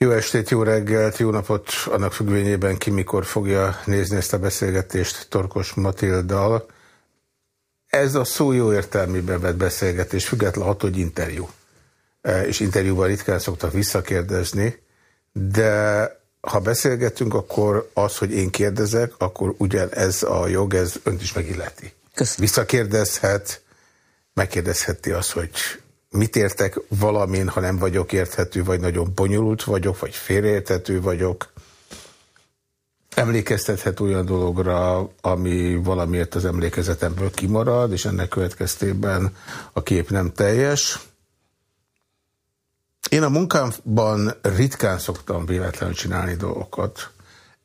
Jó estét, jó reggelt, jó napot, annak függvényében ki mikor fogja nézni ezt a beszélgetést Torkos Matildal. Ez a szó jó értelmében vett beszélgetés, független attól, hogy interjú. E, és interjúban ritkán szoktak visszakérdezni, de ha beszélgetünk, akkor az, hogy én kérdezek, akkor ugyan ez a jog, ez önt is megilleti. Köszönöm. Visszakérdezhet, megkérdezheti azt, hogy mit értek valamin, ha nem vagyok érthető, vagy nagyon bonyolult vagyok, vagy félreérthető vagyok. Emlékeztethet olyan dologra, ami valamiért az emlékezetemből kimarad, és ennek következtében a kép nem teljes. Én a munkámban ritkán szoktam véletlenül csinálni dolgokat.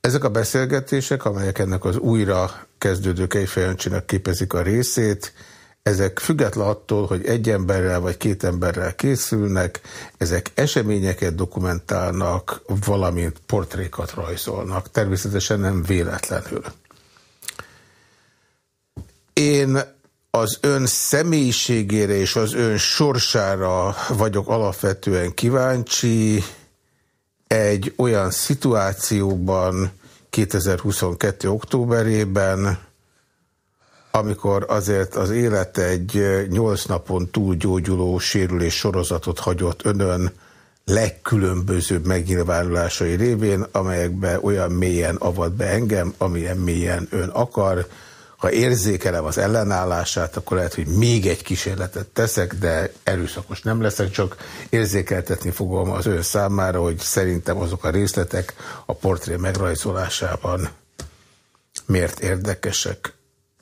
Ezek a beszélgetések, amelyek ennek az újra kezdődő kejfejancsinak képezik a részét, ezek független attól, hogy egy emberrel vagy két emberrel készülnek, ezek eseményeket dokumentálnak, valamint portrékat rajzolnak. Természetesen nem véletlenül. Én az ön személyiségére és az ön sorsára vagyok alapvetően kíváncsi egy olyan szituációban 2022. októberében, amikor azért az élet egy nyolc napon túl gyógyuló sérülés sorozatot hagyott önön legkülönbözőbb megnyilvánulásai révén, amelyekbe olyan mélyen avat be engem, amilyen mélyen ön akar. Ha érzékelem az ellenállását, akkor lehet, hogy még egy kísérletet teszek, de erőszakos nem leszek, csak érzékeltetni fogom az ön számára, hogy szerintem azok a részletek a portré megrajzolásában miért érdekesek.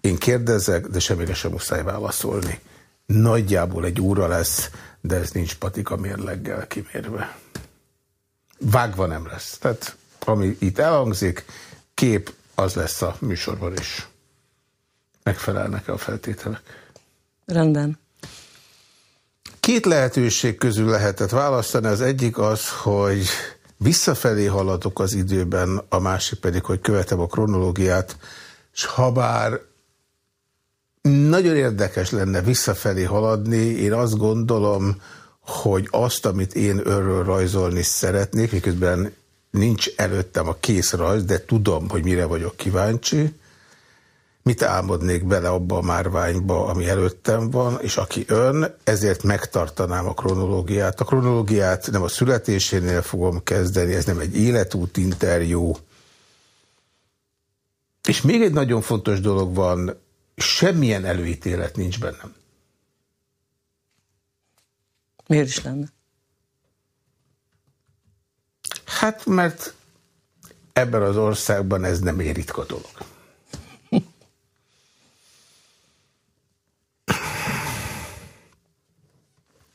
Én kérdezek, de semmire sem muszáj válaszolni. Nagyjából egy óra lesz, de ez nincs patika mérleggel kimérve. Vágva nem lesz. Tehát ami itt elhangzik, kép, az lesz a műsorban is. Megfelelnek -e a feltételek? Rendben. Két lehetőség közül lehetett választani. Az egyik az, hogy visszafelé haladok az időben, a másik pedig, hogy követem a kronológiát, és ha bár nagyon érdekes lenne visszafelé haladni. Én azt gondolom, hogy azt, amit én örről rajzolni szeretnék, miközben nincs előttem a kész rajz, de tudom, hogy mire vagyok kíváncsi, mit álmodnék bele abba a márványba, ami előttem van, és aki ön, ezért megtartanám a kronológiát. A kronológiát nem a születésénél fogom kezdeni, ez nem egy életút interjú. És még egy nagyon fontos dolog van, semmilyen előítélet nincs bennem. Miért is lenne? Hát, mert ebben az országban ez nem egy ritka dolog.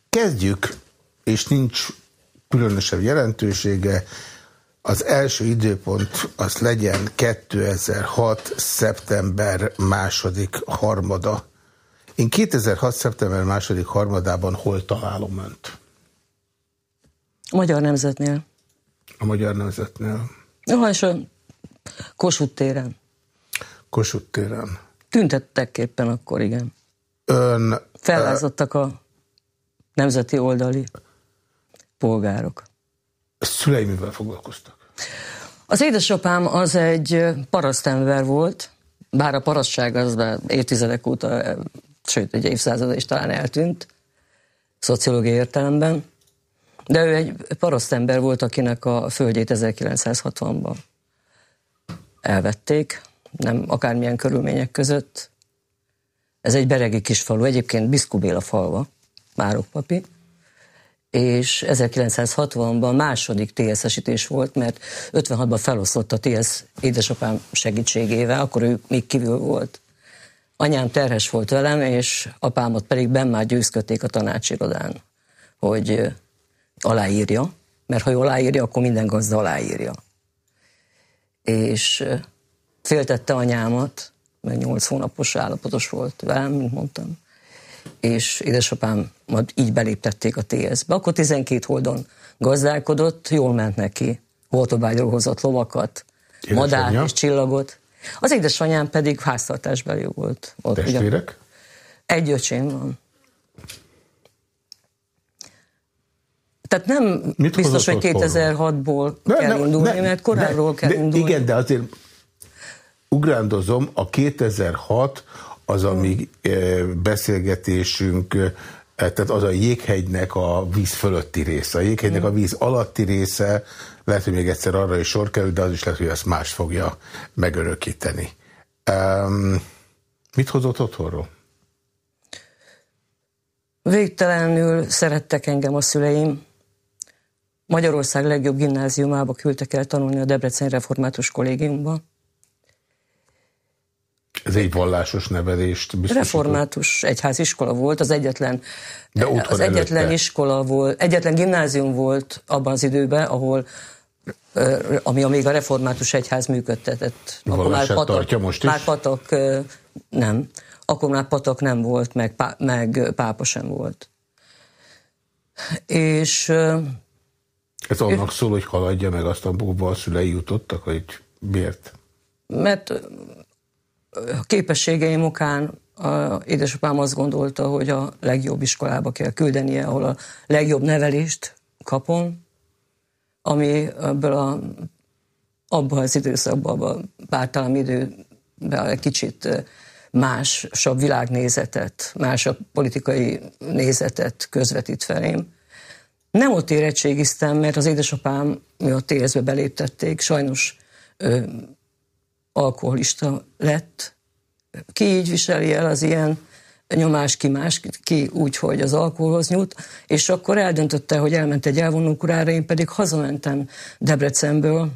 Kezdjük, és nincs különösebb jelentősége, az első időpont az legyen 2006. szeptember második harmada. Én 2006. szeptember második harmadában hol találom önt? A Magyar Nemzetnél. A Magyar Nemzetnél? Jó, és a Kossuth téren. Kossuth téren. Tüntettek éppen akkor, igen. Ön... Fellázadtak a nemzeti oldali polgárok. Szüleim mivel foglalkoztak? Az édesapám az egy parasztember volt, bár a parasztság az évtizedek óta, sőt egy évszázada is talán eltűnt, szociológiai értelemben, de ő egy parasztember volt, akinek a földjét 1960-ban elvették, nem akármilyen körülmények között. Ez egy beregi kisfalu, egyébként Biszkubéla falva, Márokpapi és 1960-ban második TSZ-esítés volt, mert 56-ban feloszlott a TSZ édesapám segítségével, akkor ő még kívül volt. Anyám terhes volt velem, és apámat pedig benn már győzködték a tanácsirodán, hogy aláírja, mert ha jól aláírja, akkor minden gazda aláírja. És féltette anyámat, mert nyolc hónapos állapotos volt velem, mint mondtam és édesapám majd így beléptették a TS-be. Akkor 12 holdon gazdálkodott, jól ment neki. Holtobágyról hozott lovakat, madár és csillagot. Az édesanyám pedig háztartásbeli volt. Ott, Testvérek? Ugye, egy öcsém van. Tehát nem Mit biztos, hogy 2006-ból kell nem, indulni, ne, mert korábban kell de, indulni. Igen, de azért ugrándozom, a 2006 az a mi beszélgetésünk, tehát az a jéghegynek a víz fölötti része. A jéghegynek a víz alatti része, lehet, hogy még egyszer arra is sor kerül, de az is lehet, hogy ezt más fogja megörökíteni. Um, mit hozott otthonról? Végtelenül szerettek engem a szüleim. Magyarország legjobb gimnáziumába küldtek el tanulni a Debrecen Református Kollégiumba. Ez egy vallásos nevelést biztosított? Református egyháziskola volt, az egyetlen, De az egyetlen előtte. iskola volt, egyetlen gimnázium volt abban az időben, ahol ami még a református egyház működtetett. Akkor már patak, tartja most is? Már patak nem. Akkor már patak nem volt, meg, pá, meg pápa sem volt. És... Ez annak szól, hogy haladja meg azt, a szülei jutottak, hogy miért? Mert a képességeim okán a édesapám azt gondolta, hogy a legjobb iskolába kell küldenie, ahol a legjobb nevelést kapom, ami ebből a, abban az időszakban, a pártalam időben egy kicsit másabb világnézetet, másabb politikai nézetet közvetít felém. Nem ott érettségiztem, mert az édesapám, mi a TSZ-be beléptették, sajnos alkoholista lett. Ki így viseli el az ilyen nyomás ki más, ki úgy, hogy az alkoholhoz nyújt, és akkor eldöntötte, hogy elment egy elvonókurára, én pedig hazamentem Debrecenből,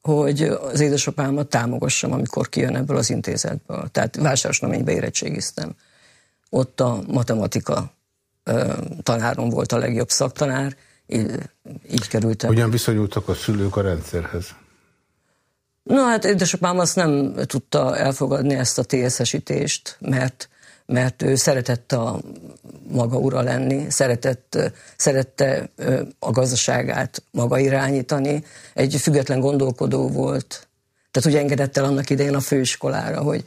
hogy az édesapámat támogassam, amikor kijön ebből az intézetből. Tehát vásárosnaménybe érettségiztem. Ott a matematika tanárom volt a legjobb szaktanár, így, így kerültem. Hogyan viszonyultak a szülők a rendszerhez? No hát édesapám azt nem tudta elfogadni ezt a TSZ-esítést, mert, mert ő szeretett a maga ura lenni, szeretett, szerette a gazdaságát maga irányítani, egy független gondolkodó volt. Tehát ugye engedett el annak idején a főiskolára, hogy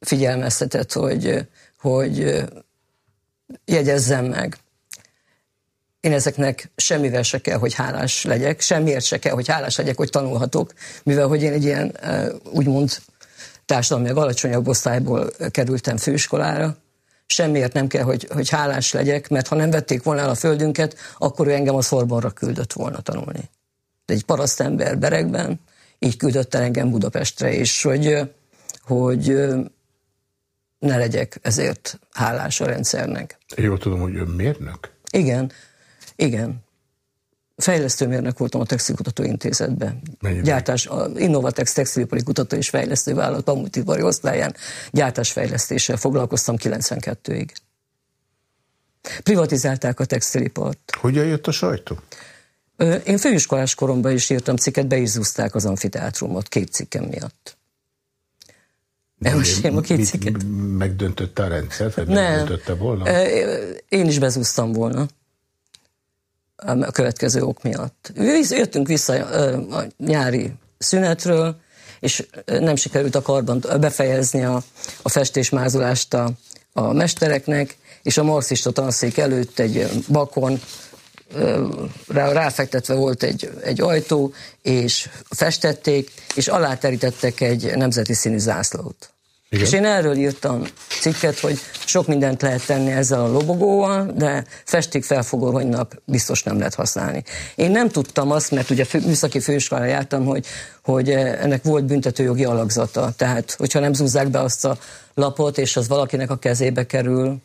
figyelmeztetett, hogy, hogy jegyezzem meg én ezeknek semmivel se kell, hogy hálás legyek, semmiért se kell, hogy hálás legyek, hogy tanulhatok, mivel hogy én egy ilyen úgymond társadalmi alacsonyabb osztályból kerültem főiskolára, semmiért nem kell, hogy, hogy hálás legyek, mert ha nem vették volna el a földünket, akkor ő engem a Szorbonra küldött volna tanulni. De egy parasztember beregben, így küldött el engem Budapestre, és hogy, hogy ne legyek ezért hálás a rendszernek. Jól tudom, hogy ön mérnök? Igen, igen. Fejlesztőmérnök voltam a Textilkutató Intézetben. Mennyi Gyártás, a Innovatex Textilipari Kutató és Fejlesztő Vállalat Pamutipari osztályán gyártásfejlesztéssel foglalkoztam 92-ig. Privatizálták a textilipart. Hogyan jött a sajtó? Én főiskolás koromban is írtam cikket, be is zúzták az amfiteátrumot két cikkem miatt. Elmesélem a két cikket. Megdöntötte a rendszer? Vagy Nem. Megdöntötte volna? Én is bezúztam volna a következő ok miatt. Jöttünk vissza a nyári szünetről, és nem sikerült a karban befejezni a, a festésmázolást a, a mestereknek, és a marxista tanszék előtt egy bakon rá, ráfektetve volt egy, egy ajtó, és festették, és aláterítettek egy nemzeti színű zászlót. Igen. És én erről írtam cikket, hogy sok mindent lehet tenni ezzel a lobogóval, de festék felfogorhonynak biztos nem lehet használni. Én nem tudtam azt, mert ugye műszaki főiskolára jártam, hogy, hogy ennek volt büntetőjogi alakzata. Tehát, hogyha nem zúzzák be azt a lapot, és az valakinek a kezébe kerül,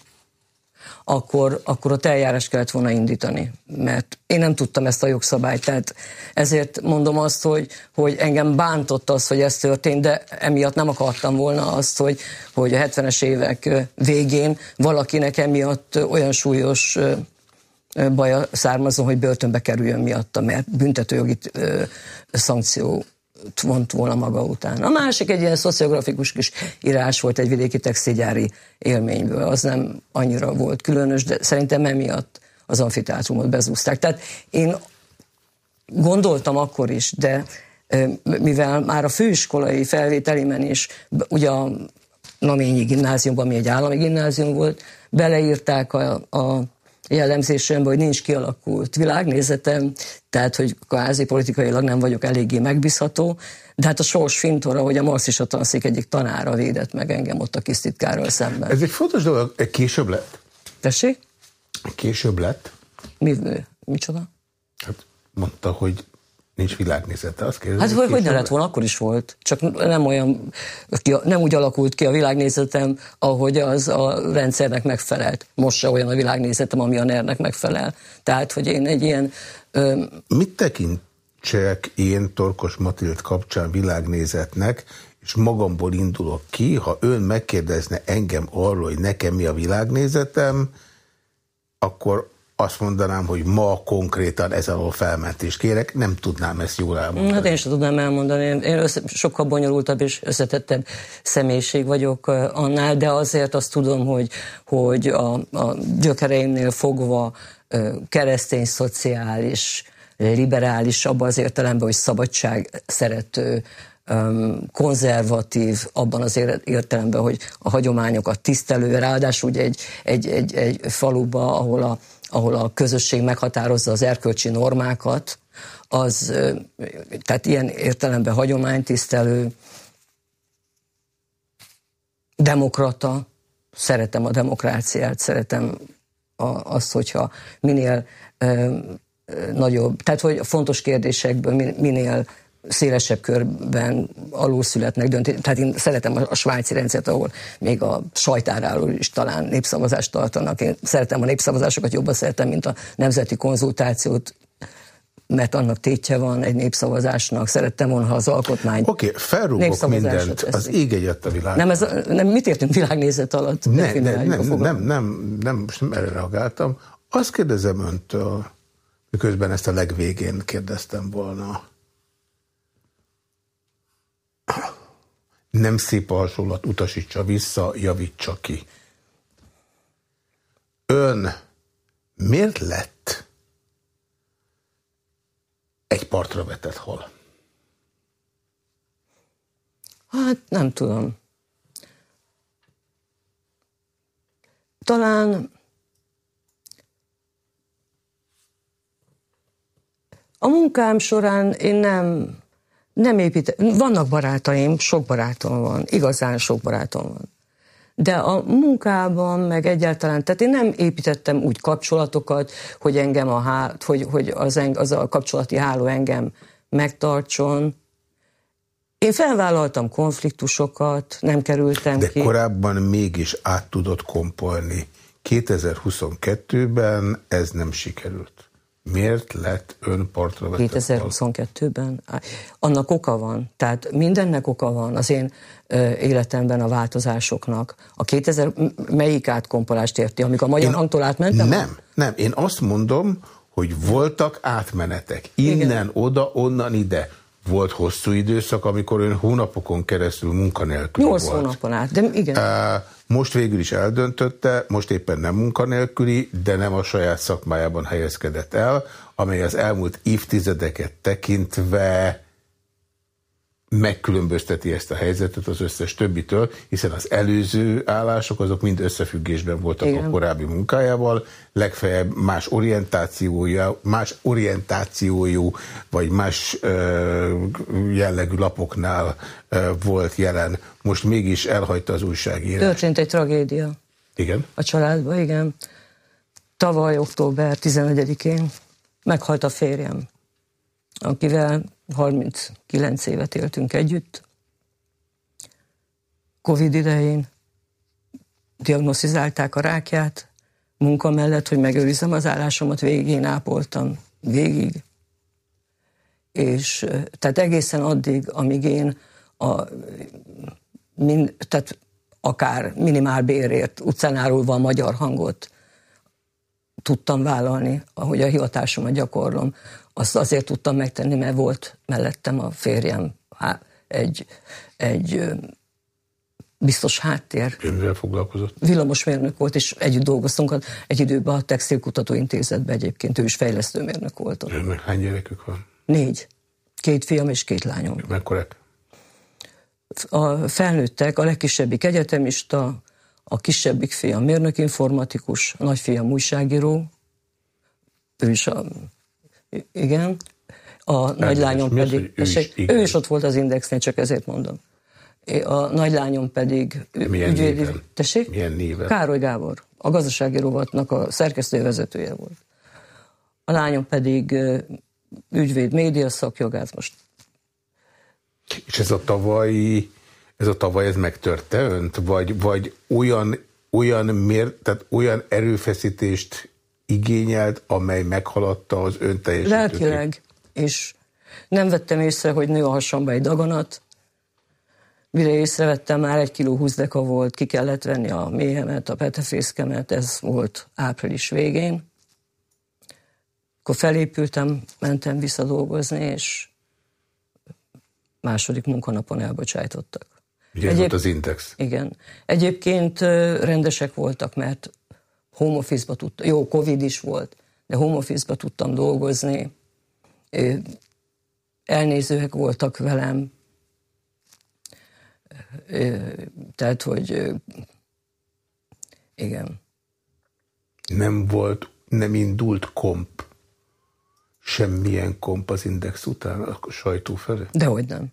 akkor, akkor ott eljárás kellett volna indítani. Mert én nem tudtam ezt a jogszabályt, tehát ezért mondom azt, hogy, hogy engem bántott az, hogy ez történt, de emiatt nem akartam volna azt, hogy, hogy a 70-es évek végén valakinek emiatt olyan súlyos baja származom, hogy börtönbe kerüljön miatta, mert büntetőjogi szankció vont volna maga után. A másik egy ilyen szociografikus kis írás volt egy vidéki textilgyári élményből. Az nem annyira volt különös, de szerintem emiatt az amfiteátrumot bezúzták. Tehát én gondoltam akkor is, de mivel már a főiskolai felvételimen is, ugye a Naményi gimnáziumban, ami egy állami gimnázium volt, beleírták a, a jellemzésemben, hogy nincs kialakult világnézetem, tehát hogy kvázi politikailag nem vagyok eléggé megbízható, de hát a sors fintora, hogy a marxista tanszék egyik tanára védett meg engem ott a kis titkárral szemben. Ez egy fontos dolog, később lett? Tessék? Később lett? Mi, micsoda? Hát mondta, hogy nincs világnézete, azt kérdezik. Hát hogy, hogy ne lett volna, akkor is volt. Csak nem olyan, nem úgy alakult ki a világnézetem, ahogy az a rendszernek megfelelt. Most se olyan a világnézetem, ami a ner megfelel. Tehát, hogy én egy ilyen... Ö... Mit tekintsek én Torkos Matild kapcsán világnézetnek, és magamból indulok ki, ha ön megkérdezne engem arról, hogy nekem mi a világnézetem, akkor azt mondanám, hogy ma konkrétan ez alól felmentést kérek, nem tudnám ezt jól elmondani. Hát én sem tudnám elmondani. Én össze, sokkal bonyolultabb és összetettebb személyiség vagyok annál, de azért azt tudom, hogy, hogy a, a gyökereimnél fogva keresztény, szociális, liberális, abban az értelemben, hogy szabadság szerető, konzervatív abban az értelemben, hogy a hagyományokat tisztelő, ráadásul ugye egy, egy, egy, egy faluba, ahol a, ahol a közösség meghatározza az erkölcsi normákat, az, tehát ilyen értelemben hagyománytisztelő, demokrata, szeretem a demokráciát, szeretem a, azt, hogyha minél ö, nagyobb, tehát hogy fontos kérdésekből minél szélesebb körben alul születnek döntés. Tehát én szeretem a svájci rendszert, ahol még a sajtáráról is talán népszavazást tartanak. Én szeretem a népszavazásokat, jobban szeretem, mint a nemzeti konzultációt, mert annak tétje van egy népszavazásnak. Szerettem volna, ha az alkotmány... Oké, okay, felrúgok mindent, az ég egyet a világ. Nem, ez, nem, mit értünk világnézet alatt? Ne, ne, nem, nem, nem, nem, nem, most nem erre reagáltam. Azt kérdezem öntől, miközben ezt a legvégén kérdeztem volna, nem szép a hasonlat, utasítsa vissza, javítsa ki. Ön miért lett egy partra vetett hal? Hát nem tudom. Talán a munkám során én nem nem épít, vannak barátaim, sok barátom van, igazán sok barátom van. De a munkában, meg egyáltalán, tehát én nem építettem úgy kapcsolatokat, hogy engem a há, hogy, hogy az, eng, az a kapcsolati háló engem megtartson. Én felvállaltam konfliktusokat, nem kerültem De ki. De korábban mégis át tudott kompolni. 2022-ben ez nem sikerült. Miért lett ön partra 2022-ben? Annak oka van. Tehát mindennek oka van az én életemben a változásoknak. A 2000, melyik átkompolást érti? Amikor a magyar én, hangtól átmentem? Nem, nem. Én azt mondom, hogy voltak átmenetek. Innen, Igen. oda, onnan, ide. Volt hosszú időszak, amikor ön hónapokon keresztül munkanélkül volt. Nyolc hónapon át, de igen. Uh, most végül is eldöntötte, most éppen nem munkanélküli, de nem a saját szakmájában helyezkedett el, amely az elmúlt évtizedeket tekintve megkülönbözteti ezt a helyzetet az összes többitől, hiszen az előző állások azok mind összefüggésben voltak Igen. a korábbi munkájával, legfeljebb más orientációja, más orientációjú, vagy más ö, jellegű lapoknál ö, volt jelen. Most mégis elhagyta az újságírás. Történt egy tragédia. Igen? A családban, igen. Tavaly október 11-én meghalt a férjem, akivel 39 évet éltünk együtt. Covid idején diagnosztizálták a rákját, munka mellett, hogy megőrizzem az állásomat, végén ápoltam, végig. És tehát egészen addig, amíg én a, min, tehát akár minimál bérért utcán árulva a magyar hangot tudtam vállalni, ahogy a hivatásomat gyakorlom, azt azért tudtam megtenni, mert volt mellettem a férjem egy, egy biztos háttér. Mivel foglalkozott? Villamosmérnök volt, és együtt dolgoztunk egy időben a Textilkutatóintézetben egyébként, ő is fejlesztőmérnök volt. Önnek hány gyerekük van? Négy. Két fiam és két lányom. Mekkorek? A felnőttek, a legkisebbik egyetemista, a kisebbik fiam mérnök informatikus, a nagyfiam újságíró, ő is a, igen, a nagylányom pedig, ő is, ő is ott volt az indexnél, csak ezért mondom. A nagylányom pedig Milyen ügyvédi, néven? Tessék? Milyen néven? Károly Gábor, a gazdasági rovatnak a szerkesztővezetője volt. A lányom pedig ügyvéd, média szakjogász most. És ez a tavalyi, ez a tavaly ez megtörte önt? Vagy, vagy olyan, olyan, mér, tehát olyan erőfeszítést igényelt, amely meghaladta az ön teljesítőt? Lelkileg, és nem vettem észre, hogy nő a hasamba egy daganat, Mire észrevettem, már egy kiló húsz deka volt, ki kellett venni a méhemet, a petefészkemet, ez volt április végén. Akkor felépültem, mentem visszadolgozni, és második munkanapon elbocsájtottak. Ugye Egyéb... volt az Index? Igen. Egyébként rendesek voltak, mert home office-ba tudtam, jó, Covid is volt, de home office-ba tudtam dolgozni. Elnézőek voltak velem, tehát, hogy igen. Nem volt, nem indult komp, semmilyen komp az Index után a sajtó felé? Dehogy nem.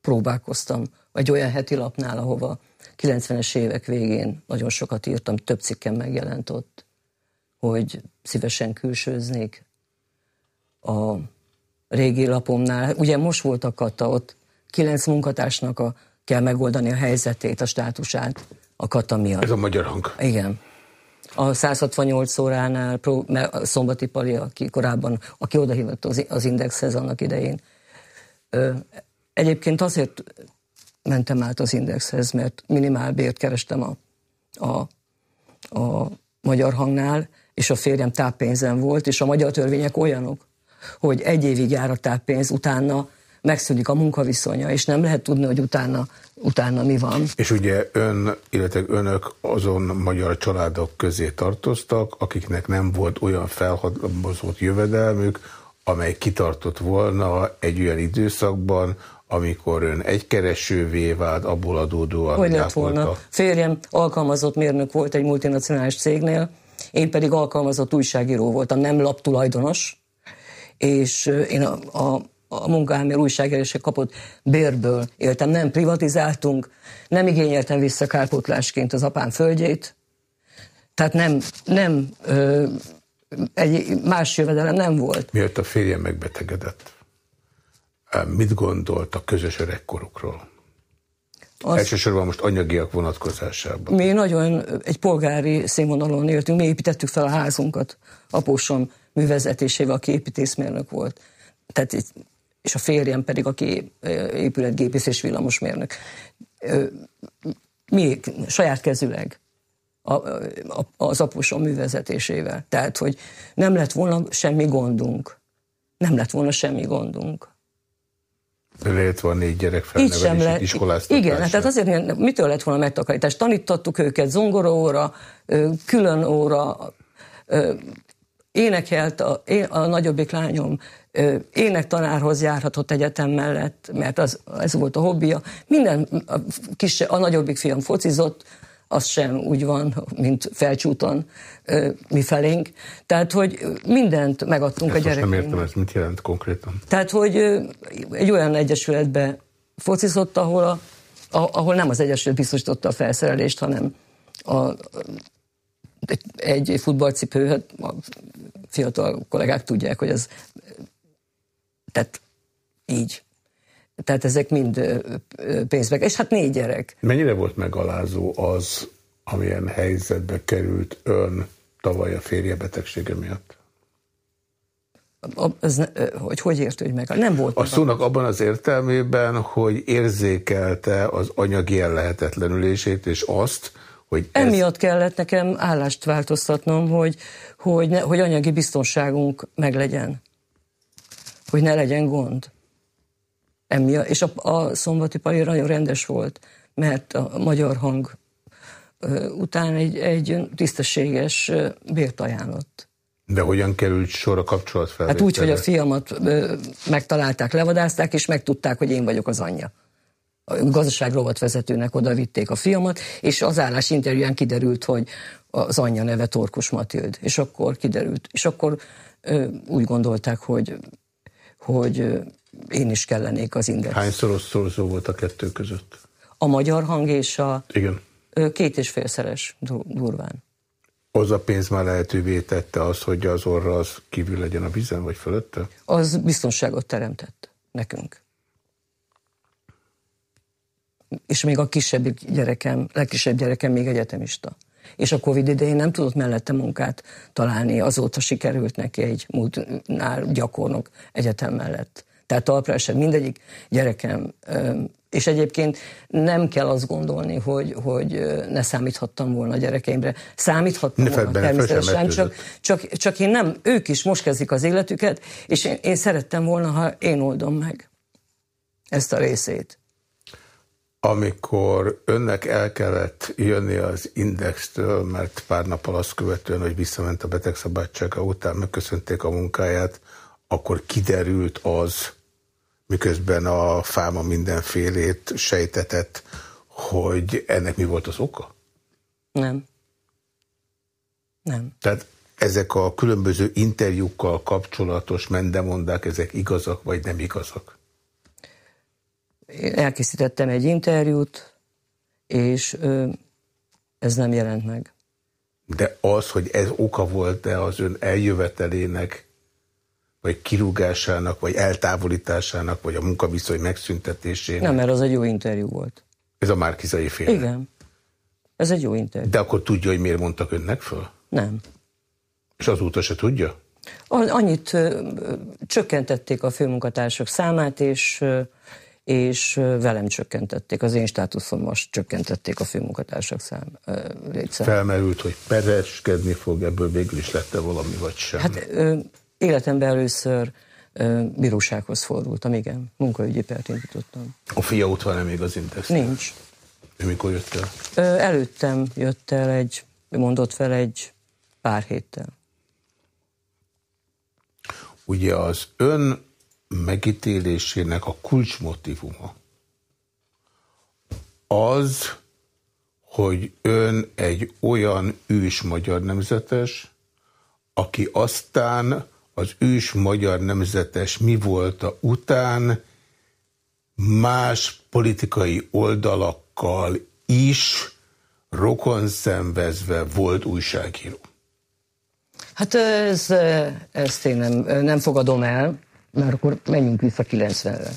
Próbálkoztam. Vagy olyan heti lapnál, ahova 90-es évek végén nagyon sokat írtam, több cikkem megjelent ott, hogy szívesen külsőznék a régi lapomnál. Ugye most volt a kata, ott kilenc munkatársnak a kell megoldani a helyzetét, a státusát a kata miatt. Ez a magyar hang. Igen. A 168 óránál, a Szombati Pali, aki korábban, aki odahívott az Indexhez annak idején. Egyébként azért mentem át az Indexhez, mert minimálbért kerestem a, a, a magyar hangnál, és a férjem táppénzen volt, és a magyar törvények olyanok, hogy egy évig jár a táppénz, utána megszűnik a munkaviszonya, és nem lehet tudni, hogy utána, utána mi van. És ugye ön, illetve önök azon magyar családok közé tartoztak, akiknek nem volt olyan felhatalmazott jövedelmük, amely kitartott volna egy olyan időszakban, amikor ön egykeresővé vált, abból adódóan Hogy lett volna. Férjem alkalmazott mérnök volt egy multinacionális cégnél, én pedig alkalmazott újságíró voltam, nem laptulajdonos, és én a, a a munkahelyi újságírásra kapott bérből éltem. Nem privatizáltunk, nem igényeltem vissza kárpótlásként az apám földjét, tehát nem, nem ö, egy más jövedelem nem volt. Miért a férjem megbetegedett, mit gondolt a közös öregkorukról? Az, Elsősorban most anyagiak vonatkozásában. Mi nagyon egy polgári színvonalon éltünk, mi építettük fel a házunkat. Apósom művezetésével, aki építészmérnök volt. Tehát és a férjem pedig, aki épületgépész és villamosmérnök. Mi saját kezüleg a, a, az apusom művezetésével. Tehát, hogy nem lett volna semmi gondunk. Nem lett volna semmi gondunk. Lehet van négy gyerek felnevelését, iskoláztatását. Igen, tehát azért mitől lett volna megtakarítás? Tanítottuk őket zongoraóra, külön óra, énekelt a, a nagyobbik lányom énektanárhoz járhatott egyetem mellett, mert az, ez volt a hobbija. Minden, a, kis, a nagyobbik fiam focizott, az sem úgy van, mint felcsúton mi felénk. Tehát, hogy mindent megadtunk Ezt a gyereknek. nem értem, ez mit jelent konkrétan? Tehát, hogy egy olyan egyesületbe focizott, ahol, a, ahol nem az egyesület biztosította a felszerelést, hanem a, egy futballcipő, hát a fiatal kollégák tudják, hogy ez tehát így. Tehát ezek mind pénzbe. És hát négy gyerek. Mennyire volt megalázó az, amilyen helyzetbe került ön tavaly a férje betegsége miatt? Az, hogy hogy értő, hogy meg? Nem volt. A szónak abban az értelmében, hogy érzékelte az anyagi ellehetetlenülését, és azt, hogy ez... Emiatt kellett nekem állást változtatnom, hogy, hogy, ne, hogy anyagi biztonságunk meglegyen hogy ne legyen gond. Emiatt, és a, a szombati pali nagyon rendes volt, mert a magyar hang után egy, egy tisztességes bért ajánlott. De hogyan került sor a kapcsolat Hát úgy, hogy a fiamat megtalálták, levadázták, és megtudták, hogy én vagyok az anyja. a gazdaság vezetőnek oda vitték a fiamat, és az állás interjúján kiderült, hogy az anyja neve Torkos Matild, és akkor kiderült, és akkor ö, úgy gondolták, hogy, hogy én is kellenék az index. Hányszoros szorzó volt a kettő között? A magyar hang és a Igen. Két és félszeres durván. Az a pénz már lehetővé tette az, hogy az orra az kívül legyen a vízen, vagy fölötte? Az biztonságot teremtett nekünk. És még a kisebb gyerekem, legkisebb gyerekem még egyetemista. És a Covid idején nem tudott mellette munkát találni, azóta sikerült neki egy múltnál gyakornok egyetem mellett. Tehát talpra esett mindegyik gyerekem és egyébként nem kell azt gondolni, hogy, hogy ne számíthattam volna a gyerekeimre. Számíthattam ne volna természetesen, csak, csak, csak én nem, ők is most kezdik az életüket, és én, én szerettem volna, ha én oldom meg ezt a részét. Amikor önnek el kellett jönni az Indextől, mert pár nappal azt követően, hogy visszament a betegszabadsága után, megköszönték a munkáját, akkor kiderült az, miközben a fáma mindenfélét sejtetett, hogy ennek mi volt az oka? Nem. Nem. Tehát ezek a különböző interjúkkal kapcsolatos mendemondák, ezek igazak vagy nem igazak? Én elkészítettem egy interjút, és ö, ez nem jelent meg. De az, hogy ez oka volt-e az ön eljövetelének, vagy kirúgásának, vagy eltávolításának, vagy a munkaviszony megszüntetésének. Nem, mert az egy jó interjú volt. Ez a Márkizai fél. Igen. Ez egy jó interjú. De akkor tudja, hogy miért mondtak önnek föl? Nem. És azóta se tudja? Annyit ö, csökkentették a főmunkatársak számát, és, ö, és velem csökkentették. Az én státuszom most csökkentették a főmunkatársak szám, létszám. Felmerült, hogy pereskedni fog, ebből végül is lette valami, vagy sem? Hát Életemben először ö, bírósághoz fordultam, igen. Munkaügyi pert indítottam. A fia ott van-e még az Index? Nincs. Ő mikor jött el? Ö, előttem jött el egy, mondott fel egy pár héttel. Ugye az ön megítélésének a kulcsmotívuma az, hogy ön egy olyan ős magyar nemzetes, aki aztán az ős magyar nemzetes mi volt a után más politikai oldalakkal is rokon szenvezve volt újságíró. Hát ez, ezt én nem, nem fogadom el, mert akkor menjünk vissza 90-re.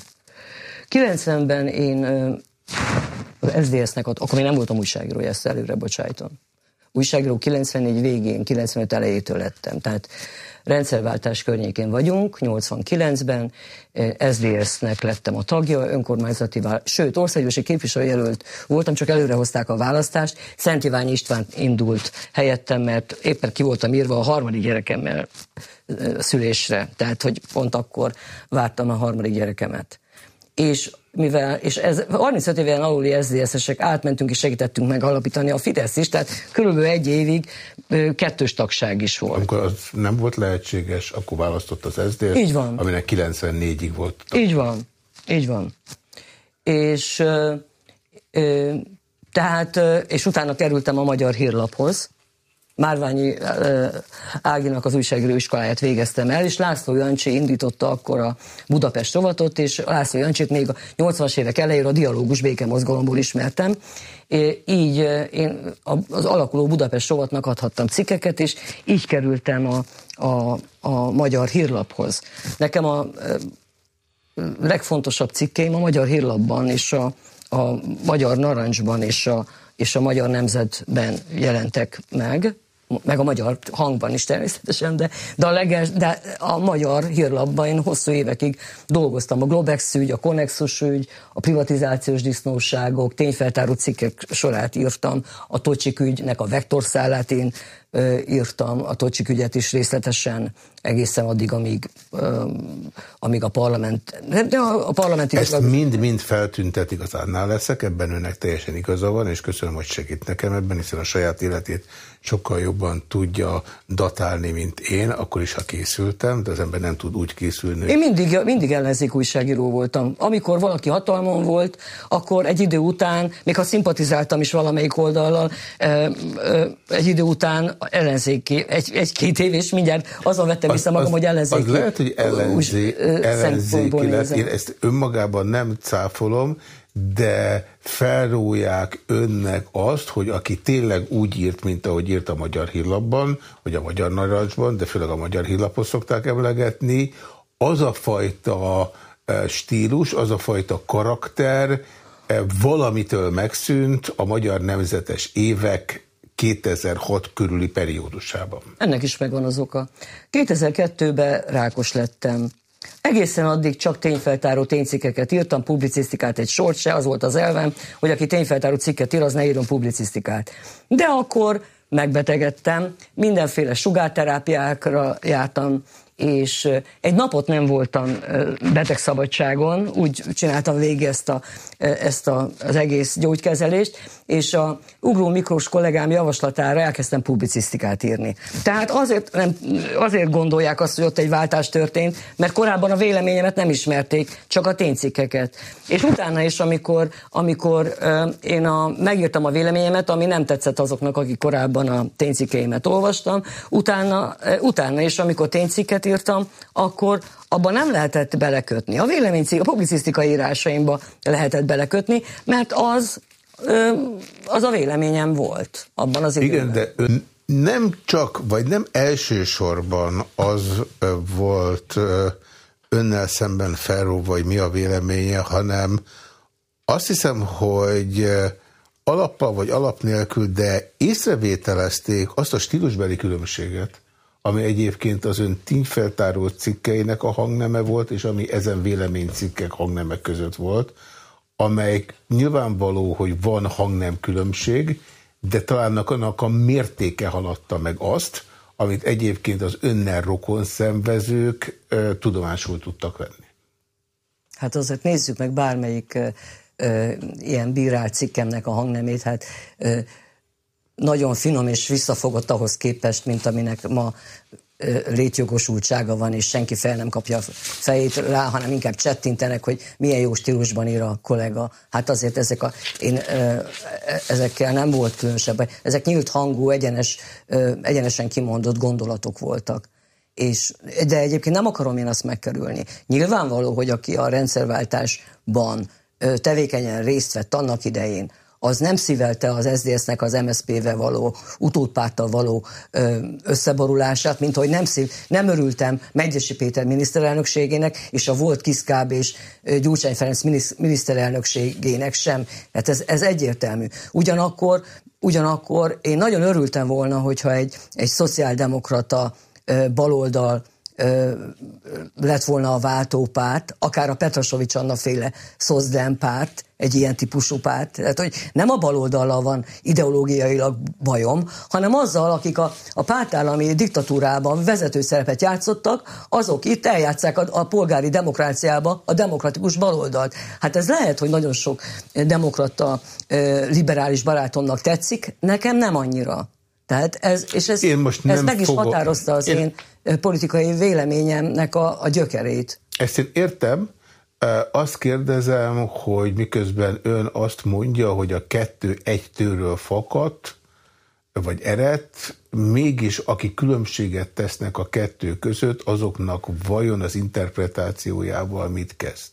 90-ben én az SZDSZ-nek, akkor még nem voltam újságíró, ezt előre bocsájtom. Újságíró 94 végén, 95 elejétől lettem. Tehát rendszerváltás környékén vagyunk, 89-ben, SZDSZ-nek lettem a tagja, önkormányzati, sőt, országgyűlési képviselőjelölt voltam, csak előrehozták a választást. Szent Iványi István indult helyettem, mert éppen ki voltam írva a harmadik gyerekemmel szülésre, tehát hogy pont akkor vártam a harmadik gyerekemet. És mivel, és ez 35 éven aluli SZDSZ-esek átmentünk és segítettünk megalapítani a Fidesz is, tehát körülbelül egy évig kettős tagság is volt. Amikor az nem volt lehetséges, akkor választott az SZDSZ, Így van. aminek 94-ig volt. Tag. Így van, így van. És ö, ö, tehát, és utána kerültem a Magyar Hírlaphoz, Márványi Áginak az újságíró iskoláját végeztem el, és László Jancsi indította akkor a Budapest rovatot, és László Jancsit még a 80-as évek elejére a dialógus békemozgalomból ismertem. Így én az alakuló Budapest rovatnak adhattam cikkeket, és így kerültem a, a, a magyar hírlaphoz. Nekem a legfontosabb cikkeim a magyar hírlapban és a, a magyar narancsban és a, és a magyar nemzetben jelentek meg, meg a magyar hangban is természetesen, de, de, a, leges, de a magyar hírlapban én hosszú évekig dolgoztam. A Globex ügy, a Connexus ügy, a privatizációs disznóságok, tényfeltáró cikkek sorát írtam, a Tocsik ügynek a vektorszállát én írtam a Tocsik ügyet is részletesen egészen addig, amíg, amíg a parlament... De a, a parlamenti... Ezt mind-mind feltüntetik az annál leszek, ebben önnek teljesen igaza van, és köszönöm, hogy segít nekem ebben, hiszen a saját életét sokkal jobban tudja datálni, mint én, akkor is, ha készültem, de az ember nem tud úgy készülni. Én mindig, mindig ellenzék újságíró voltam. Amikor valaki hatalmon volt, akkor egy idő után, még ha szimpatizáltam is valamelyik oldallal, egy idő után ellenzéki, egy, egy-két év, és mindjárt azon vettem vissza magam, az, hogy ellenzéki. Az lehet, hogy ellenzé, ellenzéki lesz. Én ezt önmagában nem cáfolom, de felróják önnek azt, hogy aki tényleg úgy írt, mint ahogy írt a Magyar Hírlapban, vagy a Magyar Narancsban, de főleg a Magyar Hírlapot szokták emlegetni, az a fajta e, stílus, az a fajta karakter e, valamitől megszűnt a magyar nemzetes évek 2006 körüli periódusában. Ennek is megvan az oka. 2002-ben rákos lettem. Egészen addig csak tényfeltáró ténycikkeket írtam, publicisztikát egy sort se, az volt az elvem, hogy aki tényfeltáró cikket ír, az ne írjon publicisztikát. De akkor megbetegedtem, mindenféle sugárterápiákra jártam, és egy napot nem voltam betegszabadságon, úgy csináltam végig ezt, a, ezt a, az egész gyógykezelést, és a Ugró Miklós kollégám javaslatára elkezdtem publicisztikát írni. Tehát azért, nem, azért gondolják azt, hogy ott egy váltás történt, mert korábban a véleményemet nem ismerték, csak a ténycikkeket. És utána is, amikor, amikor én a, megírtam a véleményemet, ami nem tetszett azoknak, akik korábban a ténycikkeimet olvastam, utána, utána is, amikor ténycikket írtam, akkor abban nem lehetett belekötni. A véleménycikk, a publicisztika írásaimba lehetett belekötni, mert az az a véleményem volt abban az időben. Igen, de ön nem csak, vagy nem elsősorban az volt önnel szemben felró, vagy mi a véleménye, hanem azt hiszem, hogy alappal vagy alap nélkül, de észrevételezték azt a stílusbeli különbséget, ami egyébként az ön tényfeltáró cikkeinek a hangneme volt, és ami ezen véleménycikkek hangnemek között volt, amelyik nyilvánvaló, hogy van hangnem különbség, de talán annak a mértéke haladta meg azt, amit egyébként az önnel rokon szenvezők ö, tudomásul tudtak venni. Hát azért nézzük meg bármelyik ö, ö, ilyen bírált cikkemnek a hangnemét, hát ö, nagyon finom és visszafogott ahhoz képest, mint aminek ma létjogosultsága van, és senki fel nem kapja a fejét rá, hanem inkább csettintenek, hogy milyen jó stílusban ír a kollega. Hát azért ezek a, én, ezekkel nem volt különösebb. Ezek nyílt hangú, egyenes, egyenesen kimondott gondolatok voltak. És, de egyébként nem akarom én azt megkerülni. Nyilvánvaló, hogy aki a rendszerváltásban tevékenyen részt vett annak idején, az nem szívelte az SZDSZ-nek az MSZP-vel való, utódpárttal való összeborulását, mint hogy nem, szív, nem örültem Megyesi Péter miniszterelnökségének, és a volt Kiszkáb és Gyurcsány Ferenc miniszterelnökségének sem. Hát ez, ez egyértelmű. Ugyanakkor, ugyanakkor én nagyon örültem volna, hogyha egy, egy szociáldemokrata baloldal lett volna a váltópárt, akár a Petrasovics Anna féle Szozdem párt, egy ilyen típusú párt. Tehát, hogy nem a baloldallal van ideológiailag bajom, hanem azzal, akik a, a pártállami diktatúrában vezető szerepet játszottak, azok itt eljátszák a, a polgári demokráciába a demokratikus baloldalt. Hát ez lehet, hogy nagyon sok demokrata, liberális barátomnak tetszik, nekem nem annyira. Tehát ez, és ez, én most ez meg is fogok. határozta az én, én politikai véleményemnek a, a gyökerét. Ezt én értem, azt kérdezem, hogy miközben ön azt mondja, hogy a kettő egy tőről fakadt, vagy eredt, mégis aki különbséget tesznek a kettő között, azoknak vajon az interpretációjával mit kezd?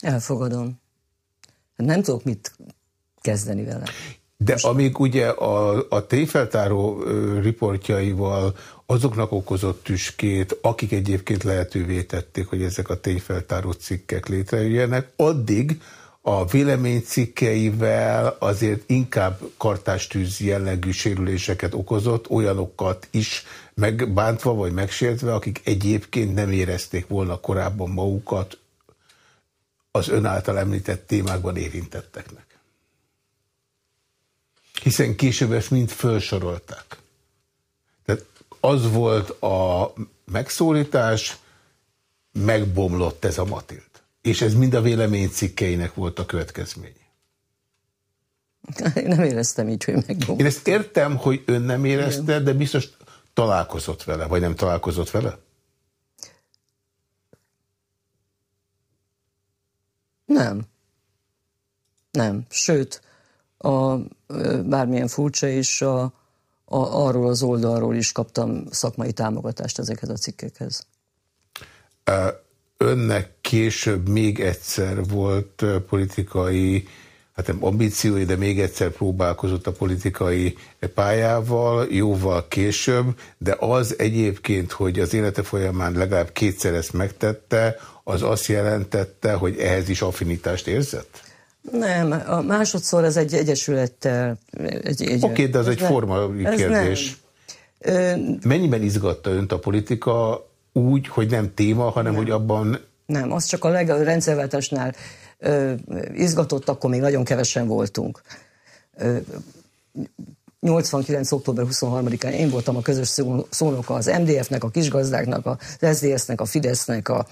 Elfogadom. Nem tudok mit kezdeni vele. De Most... amíg ugye a, a tényfeltáró riportjaival azoknak okozott tüskét, akik egyébként lehetővé tették, hogy ezek a tényfeltáró cikkek létrejöjjenek, addig a véleménycikkeivel azért inkább kartástűz jellegű sérüléseket okozott, olyanokat is megbántva vagy megsértve, akik egyébként nem érezték volna korábban magukat az ön által említett témákban érintetteknek. Hiszen később ezt mind felsorolták. Tehát az volt a megszólítás, megbomlott ez a Matild. És ez mind a véleménycikkeinek volt a következmény. Én nem éreztem így, hogy megbomlott. Én ezt értem, hogy ön nem érezte, de biztos találkozott vele, vagy nem találkozott vele? Nem. Nem. Sőt, a, bármilyen furcsa is, a, a, arról az oldalról is kaptam szakmai támogatást ezekhez a cikkekhez. Önnek később még egyszer volt politikai hát nem ambíciói, de még egyszer próbálkozott a politikai pályával, jóval később, de az egyébként, hogy az élete folyamán legalább kétszer ezt megtette, az azt jelentette, hogy ehhez is affinitást érzett? Nem, a másodszor ez egy egyesülettel. Egy, egy, Oké, de ez, ez egy formai kérdés. Nem. Mennyiben izgatta önt a politika úgy, hogy nem téma, hanem nem. hogy abban... Nem, az csak a legrendszerváltásnál izgatott, akkor még nagyon kevesen voltunk. 89. október 23-án én voltam a közös szónoka az MDF-nek, a kisgazdáknak, az SZDSZ-nek, a Fidesznek, a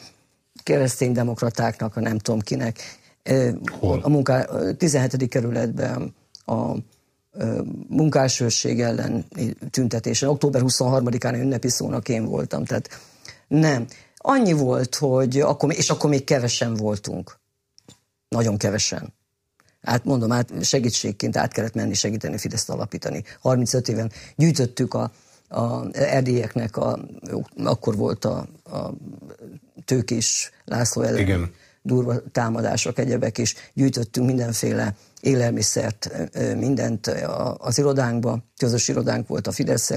kereszténydemokratáknak, a nem tudom kinek. Hol? A munká, 17. kerületben a munkásőrség ellen tüntetésen. Október 23-án ünnepi szónak én voltam. Tehát nem. Annyi volt, hogy akkor, és akkor még kevesen voltunk. Nagyon kevesen. Hát mondom, hát segítségként át kellett menni segíteni Fideszt alapítani. 35 éven gyűjtöttük a, a erdélyeknek, a, akkor volt a, a tőkés László ellen Igen. Durva támadások, egyebek, és gyűjtöttünk mindenféle élelmiszert, mindent az irodánkba, közös irodánk volt a fidesz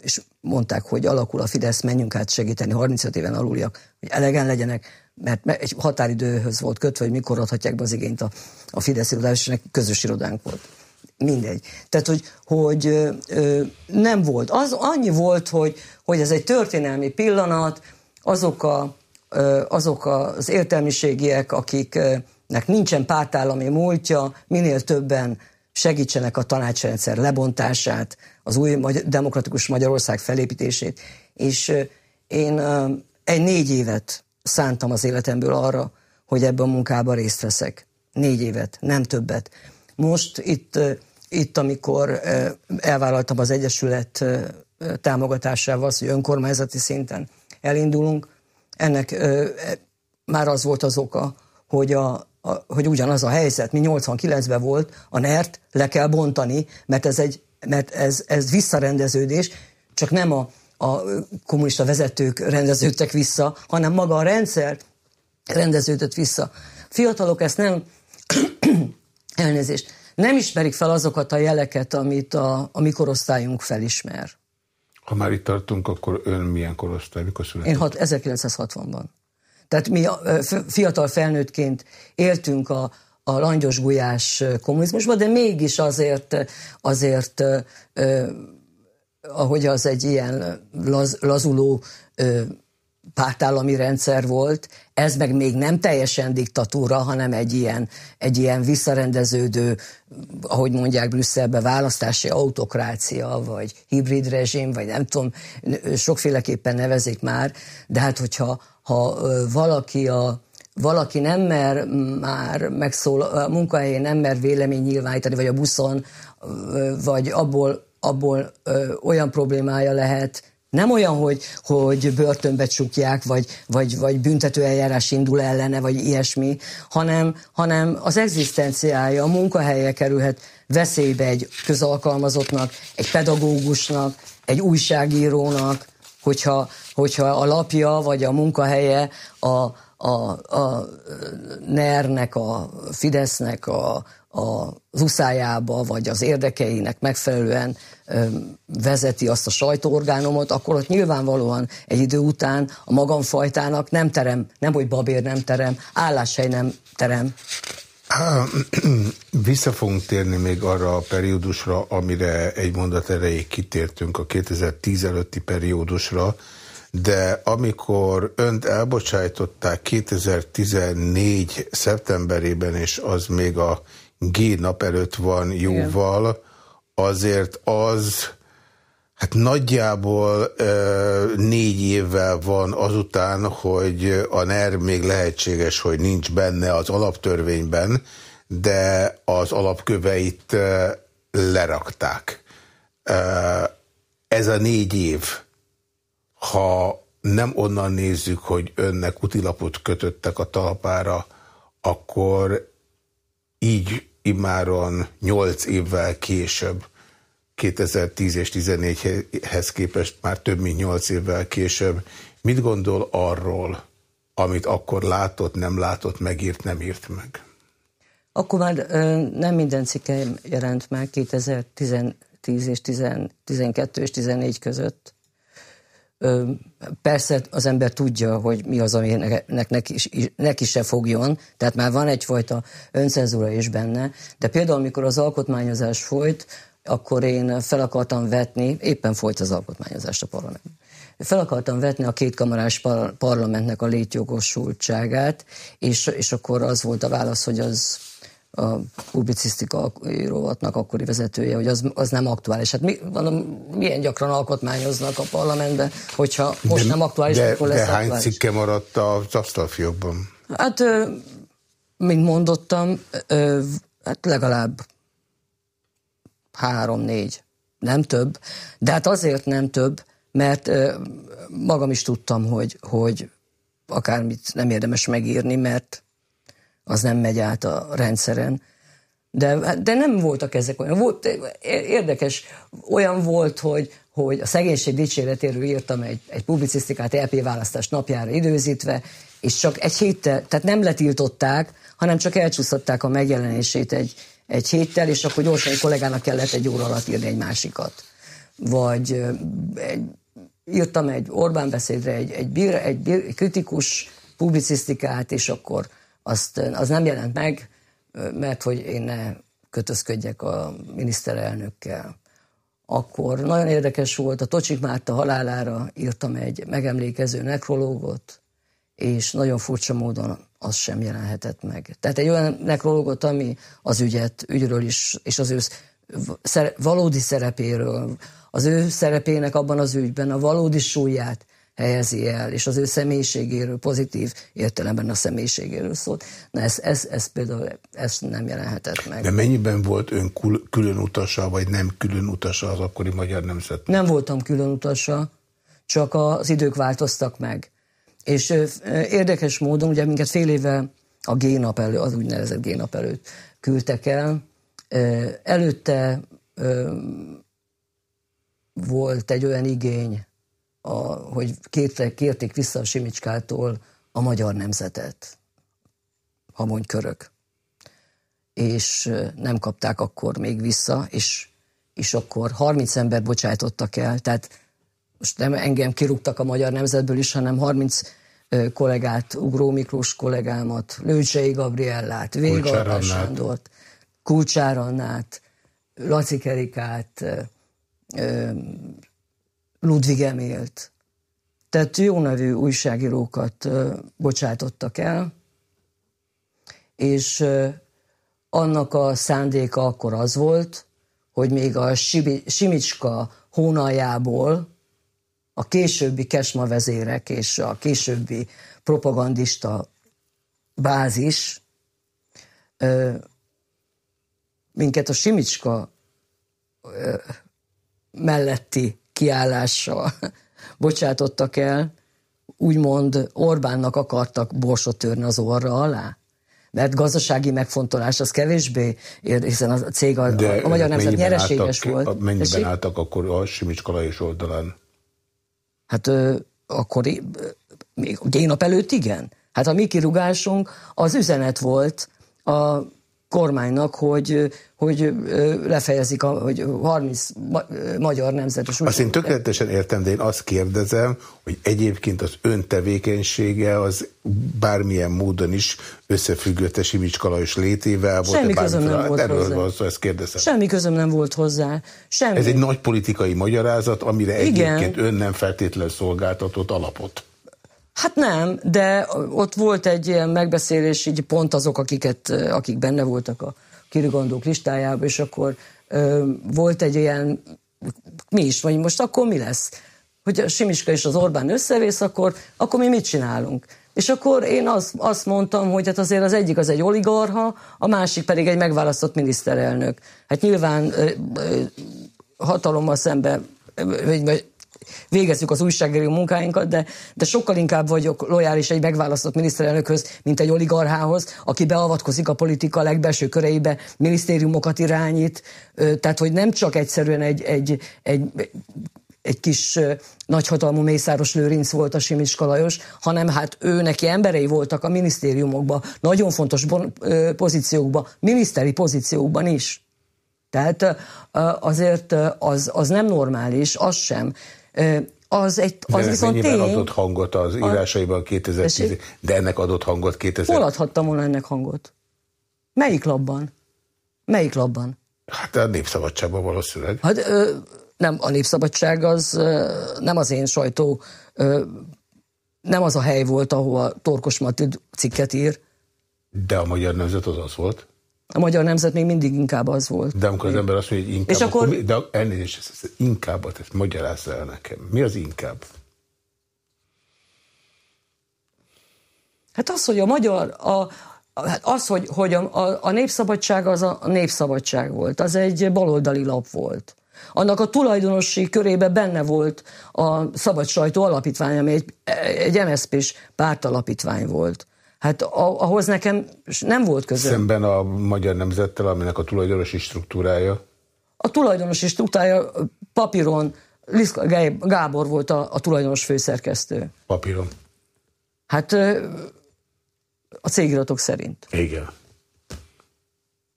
és mondták, hogy alakul a Fidesz, menjünk át segíteni 35 éven aluliak, hogy elegen legyenek, mert egy határidőhöz volt kötve, hogy mikor adhatják be az igényt a, a Fidesz irodás, és közös irodánk volt. Mindegy. Tehát, hogy, hogy ö, nem volt. Az annyi volt, hogy, hogy ez egy történelmi pillanat, azok, a, azok az értelmiségiek, akiknek nincsen pártállami múltja, minél többen segítsenek a tanácsrendszer lebontását, az új demokratikus Magyarország felépítését. És én egy négy évet szántam az életemből arra, hogy ebben a munkában részt veszek. Négy évet, nem többet. Most itt, itt amikor elvállaltam az Egyesület támogatásával, hogy önkormányzati szinten elindulunk, ennek már az volt az oka, hogy, a, a, hogy ugyanaz a helyzet, mi 89-ben volt, a NERT le kell bontani, mert ez, egy, mert ez, ez visszarendeződés, csak nem a, a kommunista vezetők rendeződtek vissza, hanem maga a rendszer rendeződött vissza. Fiatalok ezt nem, elnézést, nem ismerik fel azokat a jeleket, amit a, a mi korosztályunk felismer. Ha már itt tartunk, akkor ön milyen korosztály? Mikor született? Én hat, 1960-ban. Tehát mi fiatal felnőttként éltünk a, a langyos gulyás kommunizmusban, de mégis azért, azért ahogy az egy ilyen laz, lazuló pártállami rendszer volt, ez meg még nem teljesen diktatúra, hanem egy ilyen, egy ilyen visszarendeződő, ahogy mondják Brüsszelbe, választási autokrácia, vagy hibrid rezsim, vagy nem tudom, sokféleképpen nevezik már, de hát hogyha ha valaki a, valaki nem mer már megszól, a munkahelyén nem mer vélemény nyilvánítani, vagy a buszon, vagy abból abból olyan problémája lehet, nem olyan, hogy, hogy börtönbe csukják, vagy, vagy, vagy büntetőeljárás indul ellene, vagy ilyesmi, hanem, hanem az egzisztenciája, a munkahelye kerülhet veszélybe egy közalkalmazottnak, egy pedagógusnak, egy újságírónak, hogyha, hogyha a lapja vagy a munkahelye a, a, a NER-nek, a Fidesznek, a, az uszájába, vagy az érdekeinek megfelelően vezeti azt a sajtóorgánumot, akkor ott nyilvánvalóan egy idő után a magamfajtának nem terem, nem hogy babér nem terem, álláshely nem terem. Vissza fogunk térni még arra a periódusra, amire egy mondat erejéig kitértünk, a 2010 előtti periódusra, de amikor önt elbocsájtották 2014 szeptemberében, és az még a G nap előtt van jóval, Igen. azért az hát nagyjából ö, négy évvel van azután, hogy a NER még lehetséges, hogy nincs benne az alaptörvényben, de az alapköveit ö, lerakták. Ö, ez a négy év, ha nem onnan nézzük, hogy önnek utilapot kötöttek a talpára, akkor így immáron nyolc évvel később, 2010 és 14-hez képest már több mint nyolc évvel később, mit gondol arról, amit akkor látott, nem látott, megírt, nem írt meg? Akkor már ö, nem minden cikke jelent meg 2010 és 10, 12 és 14 között. Persze az ember tudja, hogy mi az, aminek neki, neki se fogjon, tehát már van egyfajta öncenzúra is benne, de például, amikor az alkotmányozás folyt, akkor én fel akartam vetni, éppen folyt az alkotmányozás a parlamentben, fel akartam vetni a kétkamarás par- parlamentnek a létjogosultságát, és, és akkor az volt a válasz, hogy az a publicisztika rovatnak akkori vezetője, hogy az, az nem aktuális. Hát mi, mondom, milyen gyakran alkotmányoznak a parlamentben, hogyha most de, nem aktuális, de, akkor lesz De hány aktuális. cikke maradt az asztalfiókban? Hát, mint mondottam, hát legalább három-négy, nem több, de hát azért nem több, mert magam is tudtam, hogy, hogy akármit nem érdemes megírni, mert az nem megy át a rendszeren. De, de nem voltak ezek olyan. Volt, érdekes, olyan volt, hogy, hogy a szegénység dicséretéről írtam egy, egy publicisztikát LP választás napjára időzítve, és csak egy héttel, tehát nem letiltották, hanem csak elcsúsztatták a megjelenését egy, egy héttel, és akkor gyorsan egy kollégának kellett egy óra alatt írni egy másikat. Vagy egy, írtam egy Orbán beszédre egy, egy, bír, egy, bír, egy kritikus publicisztikát, és akkor azt, az nem jelent meg, mert hogy én ne kötözködjek a miniszterelnökkel. Akkor nagyon érdekes volt, a Tocsik Márta halálára írtam egy megemlékező nekrológot, és nagyon furcsa módon az sem jelenhetett meg. Tehát egy olyan nekrológot, ami az ügyet, ügyről is, és az ő valódi szerepéről, az ő szerepének abban az ügyben a valódi súlyát helyezi el, és az ő személyiségéről, pozitív értelemben a személyiségéről szólt. Na ez, ez, ez például ez nem jelenhetett meg. De mennyiben volt ön külön utasa, vagy nem külön utasa az akkori magyar nemzet? Nem voltam külön utasa, csak az idők változtak meg. És érdekes módon, ugye minket fél éve a G-nap elő, az úgynevezett G-nap előtt küldtek el. Előtte volt egy olyan igény, a, hogy kértek, kérték vissza a Simicskától a magyar nemzetet, körök. És nem kapták akkor még vissza, és, és akkor 30 ember bocsájtottak el, tehát most nem engem kirúgtak a magyar nemzetből is, hanem 30 kollégát, Ugró Miklós kollégámat, Lőcsei Gabriellát, Véga Sándort, Kulcsár Annát, Laci Kerikát, Ludwig Emélt. Tehát jó nevű újságírókat bocsátottak el, és annak a szándéka akkor az volt, hogy még a Simicska hónaljából a későbbi kesma vezérek és a későbbi propagandista bázis minket a Simicska melletti kiállással bocsátottak el, úgymond Orbánnak akartak borsot törni az orra alá? Mert gazdasági megfontolás az kevésbé ér, hiszen a cég, a, a Magyar Nemzet nyereséges álltak, volt. Mennyiben Tessék? álltak akkor a Simicska és oldalán? Hát ö, akkor még a génap előtt igen. Hát a mi kirugásunk az üzenet volt a kormánynak, hogy, hogy lefejezik, a, hogy 30 magyar nemzetes... Azt én tökéletesen értem, de én azt kérdezem, hogy egyébként az ön tevékenysége az bármilyen módon is összefüggött a Simics Kalajos létével. Volt Semmi közöm nem volt erről hozzá. Van szó, ezt kérdezem. Semmi közöm nem volt hozzá. Semmi. Ez egy nagy politikai magyarázat, amire Igen. egyébként ön nem feltétlenül szolgáltatott alapot. Hát nem, de ott volt egy ilyen megbeszélés, így pont azok, akiket, akik benne voltak a kirigandók listájába, és akkor ö, volt egy ilyen, mi is, vagy most akkor mi lesz? Hogy a Simiska és az Orbán összevész, akkor, akkor mi mit csinálunk? És akkor én azt, azt mondtam, hogy hát azért az egyik az egy oligarha, a másik pedig egy megválasztott miniszterelnök. Hát nyilván ö, ö, hatalommal szemben, vagy végezzük az újságíró munkáinkat, de, de sokkal inkább vagyok lojális egy megválasztott miniszterelnökhöz, mint egy oligarchához, aki beavatkozik a politika legbelső köreibe, minisztériumokat irányít, tehát hogy nem csak egyszerűen egy, egy, egy, egy kis nagyhatalmú Mészáros Lőrinc volt a Simiska Lajos, hanem hát ő neki emberei voltak a minisztériumokban, nagyon fontos pozíciókban, miniszteri pozíciókban is. Tehát azért az, az nem normális, az sem. Az, egy, az de viszont tény. adott hangot az írásaiban 2010 de ennek adott hangot 2000 Hol adhattam volna ennek hangot? Melyik labban? Melyik labban? Hát a Népszabadságban valószínűleg. Hát ö, nem, a Népszabadság az ö, nem az én sajtó, ö, nem az a hely volt, ahol Torkos Matilda cikket ír. De a Magyar Nemzet az az volt? A magyar nemzet még mindig inkább az volt. De amikor az ember azt mondja, hogy inkább, és akkor, akkor de elnézést, ez inkább, ezt magyarázza el nekem. Mi az inkább? Hát az, hogy a magyar, a, hát az, hogy, hogy a, a, a népszabadság az a, a népszabadság volt, az egy baloldali lap volt. Annak a tulajdonosi körébe benne volt a Szabad Sajtó Alapítvány, ami egy, egy MSZP-s pártalapítvány volt. Hát ahhoz nekem nem volt közöm. Szemben a magyar nemzettel, aminek a tulajdonosi struktúrája? A tulajdonosi struktúrája papíron Liszka Gábor volt a, a tulajdonos főszerkesztő. Papíron? Hát a cégiratok szerint. Igen.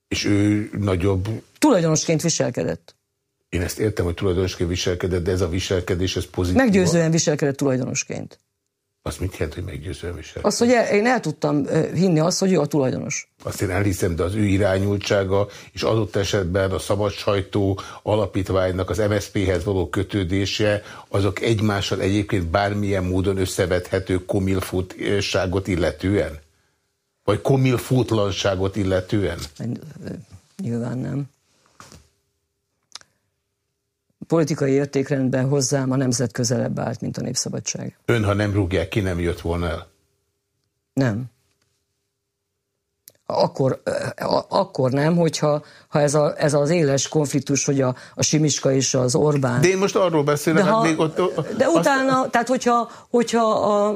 És ő nagyobb... Tulajdonosként viselkedett. Én ezt értem, hogy tulajdonosként viselkedett, de ez a viselkedés, ez pozitív. Meggyőzően viselkedett tulajdonosként. Azt mit jelent, hogy meggyőzően visel? Azt, hogy én el tudtam hinni azt, hogy ő a tulajdonos. Azt én elhiszem, de az ő irányultsága, és adott esetben a szabad sajtó alapítványnak az MSZP-hez való kötődése, azok egymással egyébként bármilyen módon összevethető komilfutságot illetően? Vagy komilfutlanságot illetően? Nyilván nem politikai értékrendben hozzám a nemzet közelebb állt, mint a népszabadság. Ön, ha nem rúgják ki, nem jött volna el? Nem. Akkor, akkor nem, hogyha ha ez, a, ez az éles konfliktus, hogy a, a Simiska és az Orbán... De én most arról beszélek, de, ha, hát még ott... De azt... utána, tehát hogyha, hogyha a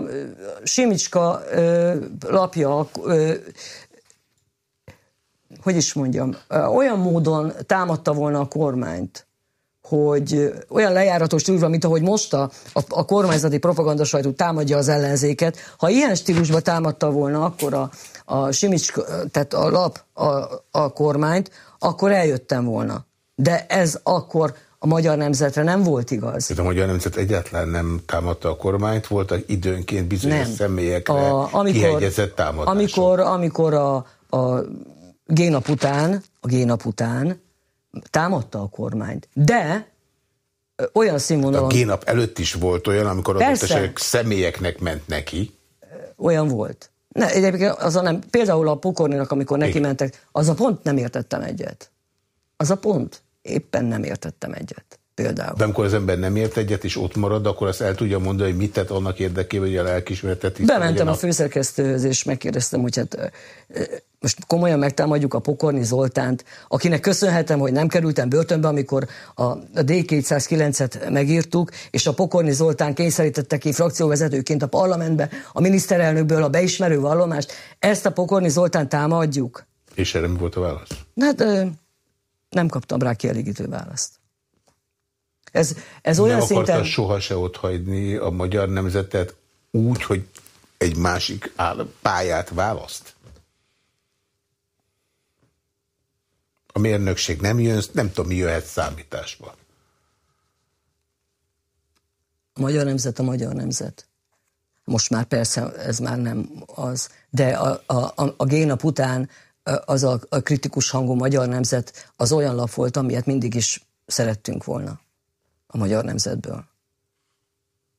Simicska ö, lapja hogy is mondjam, olyan módon támadta volna a kormányt, hogy olyan lejáratos stílusban, mint ahogy most a, a, a kormányzati propaganda sajtó támadja az ellenzéket. Ha ilyen stílusban támadta volna akkor a, a Simics, tehát a lap a, a kormányt, akkor eljöttem volna. De ez akkor a magyar nemzetre nem volt igaz. Tehát a magyar nemzet egyáltalán nem támadta a kormányt, voltak időnként bizonyos nem. személyekre a, amikor, kihegyezett támadások. Amikor, amikor a, a génap után, a génap után támadta a kormányt. De olyan színvonalon... A génap előtt is volt olyan, amikor az esetleg személyeknek ment neki. Olyan volt. Ne, egyébként az a nem, például a Pokorninak, amikor neki mentek, az a pont nem értettem egyet. Az a pont éppen nem értettem egyet. Például. De amikor az ember nem ért egyet, és ott marad, akkor azt el tudja mondani, hogy mit tett annak érdekében, hogy a lelkismeretet Bementem a főszerkesztőhöz, és megkérdeztem, hogy hát most komolyan megtámadjuk a Pokorni Zoltánt, akinek köszönhetem, hogy nem kerültem börtönbe, amikor a D209-et megírtuk, és a Pokorni Zoltán kényszerítette ki frakcióvezetőként a parlamentbe a miniszterelnökből a beismerő vallomást. Ezt a Pokorni Zoltán támadjuk? És erre mi volt a válasz? Hát nem kaptam rá kielégítő választ. Ez, ez olyan nem szinten... soha se ott hagyni a magyar nemzetet úgy, hogy egy másik pályát választ? A mérnökség nem jön, nem tudom, mi jöhet számításba. A magyar nemzet a magyar nemzet. Most már persze ez már nem az, de a, a, a, a génap után az a, a kritikus hangú magyar nemzet az olyan lap volt, amilyet mindig is szerettünk volna a magyar nemzetből.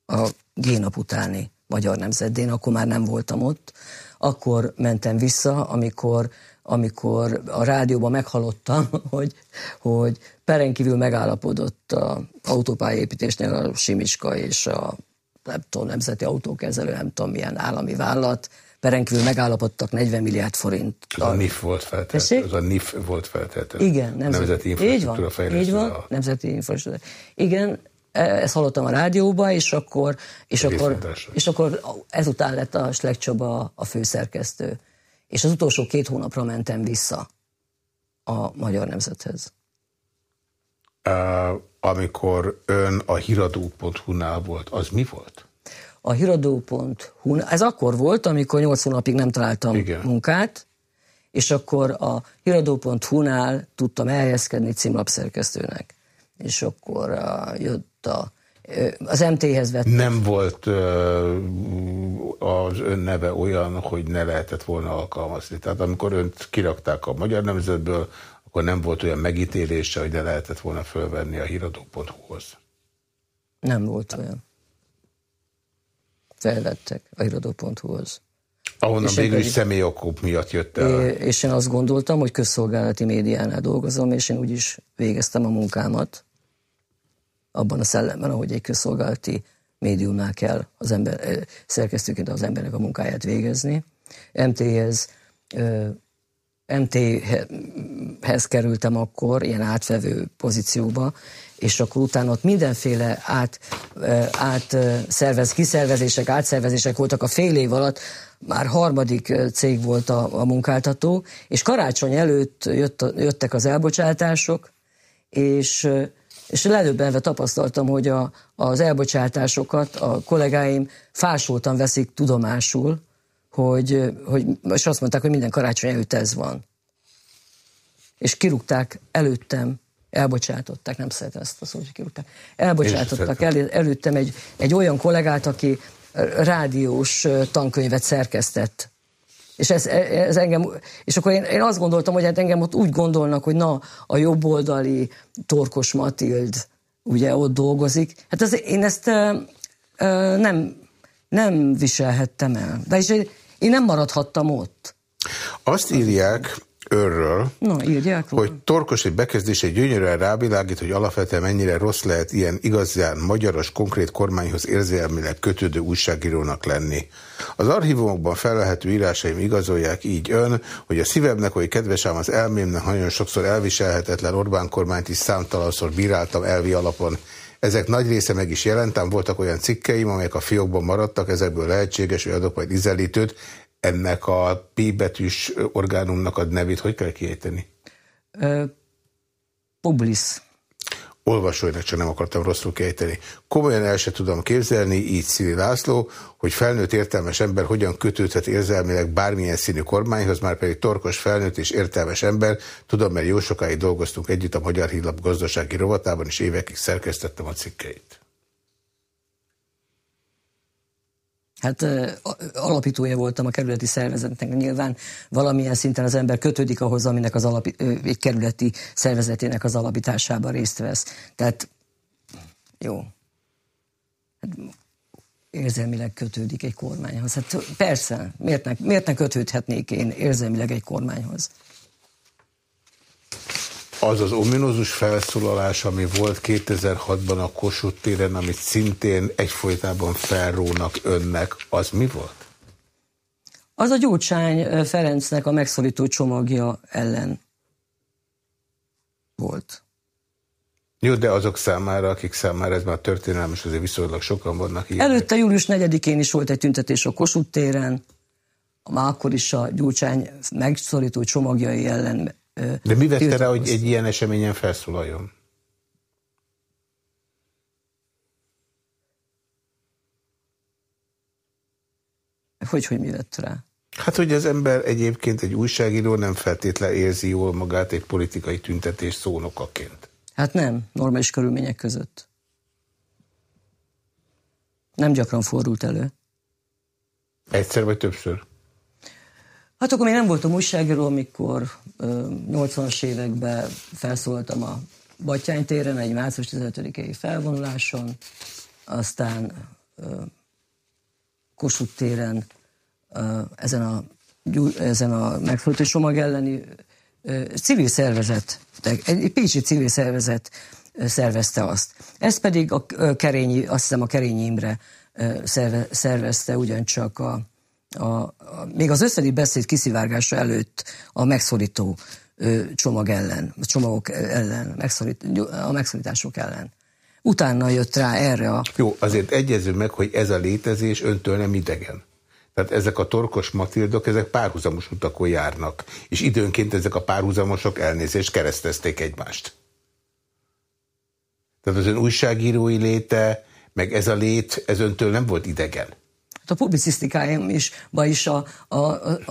A génap utáni magyar nemzet, akkor már nem voltam ott. Akkor mentem vissza, amikor amikor a rádióban meghallottam, hogy, hogy perenkívül megállapodott a autópályépítésnél a Simicska és a nem tudom, nemzeti autókezelő, nem tudom milyen állami vállalat, perenkívül megállapodtak 40 milliárd forint. Az a NIF volt feltétlenül. Az a NIF volt feltétlenül. Igen, nemzeti, nemzeti infrastruktúra így van, így van, nemzeti infrastruktúra. Igen, e, ezt hallottam a rádióba, és akkor, és akkor, és akkor ezután lett a Slek Csaba a főszerkesztő. És az utolsó két hónapra mentem vissza a magyar nemzethez. Uh, amikor ön a hiradó.hu-nál volt, az mi volt? A hiradó.hu, ez akkor volt, amikor nyolc hónapig nem találtam Igen. munkát, és akkor a hiradó.hu-nál tudtam elhelyezkedni címlapszerkesztőnek. És akkor uh, jött a az MT-hez vett. Nem volt az ön neve olyan, hogy ne lehetett volna alkalmazni. Tehát amikor önt kirakták a Magyar Nemzetből, akkor nem volt olyan megítélése, hogy ne lehetett volna fölvenni a híradó.hu-hoz. Nem volt olyan. Felvettek a híradó.hu-hoz. Ahonnan végül is személyokok miatt jött el. És én azt gondoltam, hogy közszolgálati médiánál dolgozom, és én úgy is végeztem a munkámat, abban a szellemben, ahogy egy közszolgálati médiumnál kell az ember, szerkesztőként az embernek a munkáját végezni. MT-hez MT-hez kerültem akkor, ilyen átvevő pozícióba, és akkor utána ott mindenféle át, át szervez, kiszervezések, átszervezések voltak a fél év alatt, már harmadik cég volt a, a munkáltató, és karácsony előtt jött, jöttek az elbocsátások, és és lelőbbenve tapasztaltam, hogy a, az elbocsátásokat a kollégáim fásultan veszik tudomásul, hogy, hogy, és azt mondták, hogy minden karácsony előtt ez van. És kirúgták előttem, elbocsátották, nem szeretem ezt a szót, hogy kirúgták, elbocsátottak el, előttem egy, egy olyan kollégát, aki rádiós tankönyvet szerkesztett. És ez, ez engem, és akkor én, én azt gondoltam, hogy hát engem ott úgy gondolnak, hogy na, a jobboldali Torkos Matild ugye ott dolgozik. Hát az, én ezt ö, ö, nem, nem viselhettem el. De is én nem maradhattam ott. Azt írják őrről, Na, írják hogy torkos egy bekezdés egy gyönyörűen rávilágít, hogy alapvetően mennyire rossz lehet ilyen igazán magyaros, konkrét kormányhoz érzelmileg kötődő újságírónak lenni. Az archívumokban fellehető írásaim igazolják így ön, hogy a szívemnek, hogy kedves ám az elmémnek nagyon sokszor elviselhetetlen Orbán kormányt is számtalanszor bíráltam elvi alapon. Ezek nagy része meg is jelentem, voltak olyan cikkeim, amelyek a fiókban maradtak, ezekből lehetséges, hogy adok majd izelítőt, ennek a P betűs orgánumnak a nevét hogy kell kiejteni? Publis. Olvasóinak csak nem akartam rosszul kiejteni. Komolyan el se tudom képzelni, így Szili László, hogy felnőtt értelmes ember hogyan kötődhet érzelmileg bármilyen színű kormányhoz, már pedig torkos felnőtt és értelmes ember. Tudom, mert jó sokáig dolgoztunk együtt a Magyar Hírlap gazdasági rovatában, és évekig szerkesztettem a cikkeit. Hát alapítója voltam a kerületi szervezetnek, nyilván valamilyen szinten az ember kötődik ahhoz, aminek az alapi, egy kerületi szervezetének az alapításában részt vesz. Tehát jó. Hát, érzelmileg kötődik egy kormányhoz. Hát persze, miért ne, miért ne kötődhetnék én érzelmileg egy kormányhoz? Az az ominózus felszólalás, ami volt 2006-ban a Kossuth téren, amit szintén egyfolytában felrónak önnek, az mi volt? Az a Gyurcsány Ferencnek a megszorító csomagja ellen volt. Jó, de azok számára, akik számára ez már történelem, és azért viszonylag sokan vannak ilyen. Előtte július 4-én is volt egy tüntetés a Kossuth téren, már akkor is a Gyurcsány megszorító csomagjai ellen de mi vette rá, hogy egy ilyen eseményen felszólaljon? Hogy, hogy mi vett rá? Hát, hogy az ember egyébként egy újságíró nem feltétlen érzi jól magát egy politikai tüntetés szónokaként. Hát nem, normális körülmények között. Nem gyakran fordult elő. Egyszer vagy többször? Hát akkor még nem voltam újságíró, amikor 80-as években felszóltam a Batyány téren egy március 15-i felvonuláson, aztán Kossuth téren ezen a ezen a csomag elleni civil szervezet, egy pécsi civil szervezet szervezte azt. Ez pedig a Kerényi, azt hiszem a Kerényi Imre szervezte ugyancsak a, a, a, még az összedi beszéd kiszivárgása előtt a megszorító csomag ellen, csomagok ellen, megszorít, a megszorítások ellen. Utána jött rá erre a... Jó, azért egyező meg, hogy ez a létezés öntől nem idegen. Tehát ezek a torkos matildok, ezek párhuzamos utakon járnak. És időnként ezek a párhuzamosok elnézést keresztezték egymást. Tehát az ön újságírói léte, meg ez a lét, ez öntől nem volt idegen a publicisztikáim is, vagy is a, a,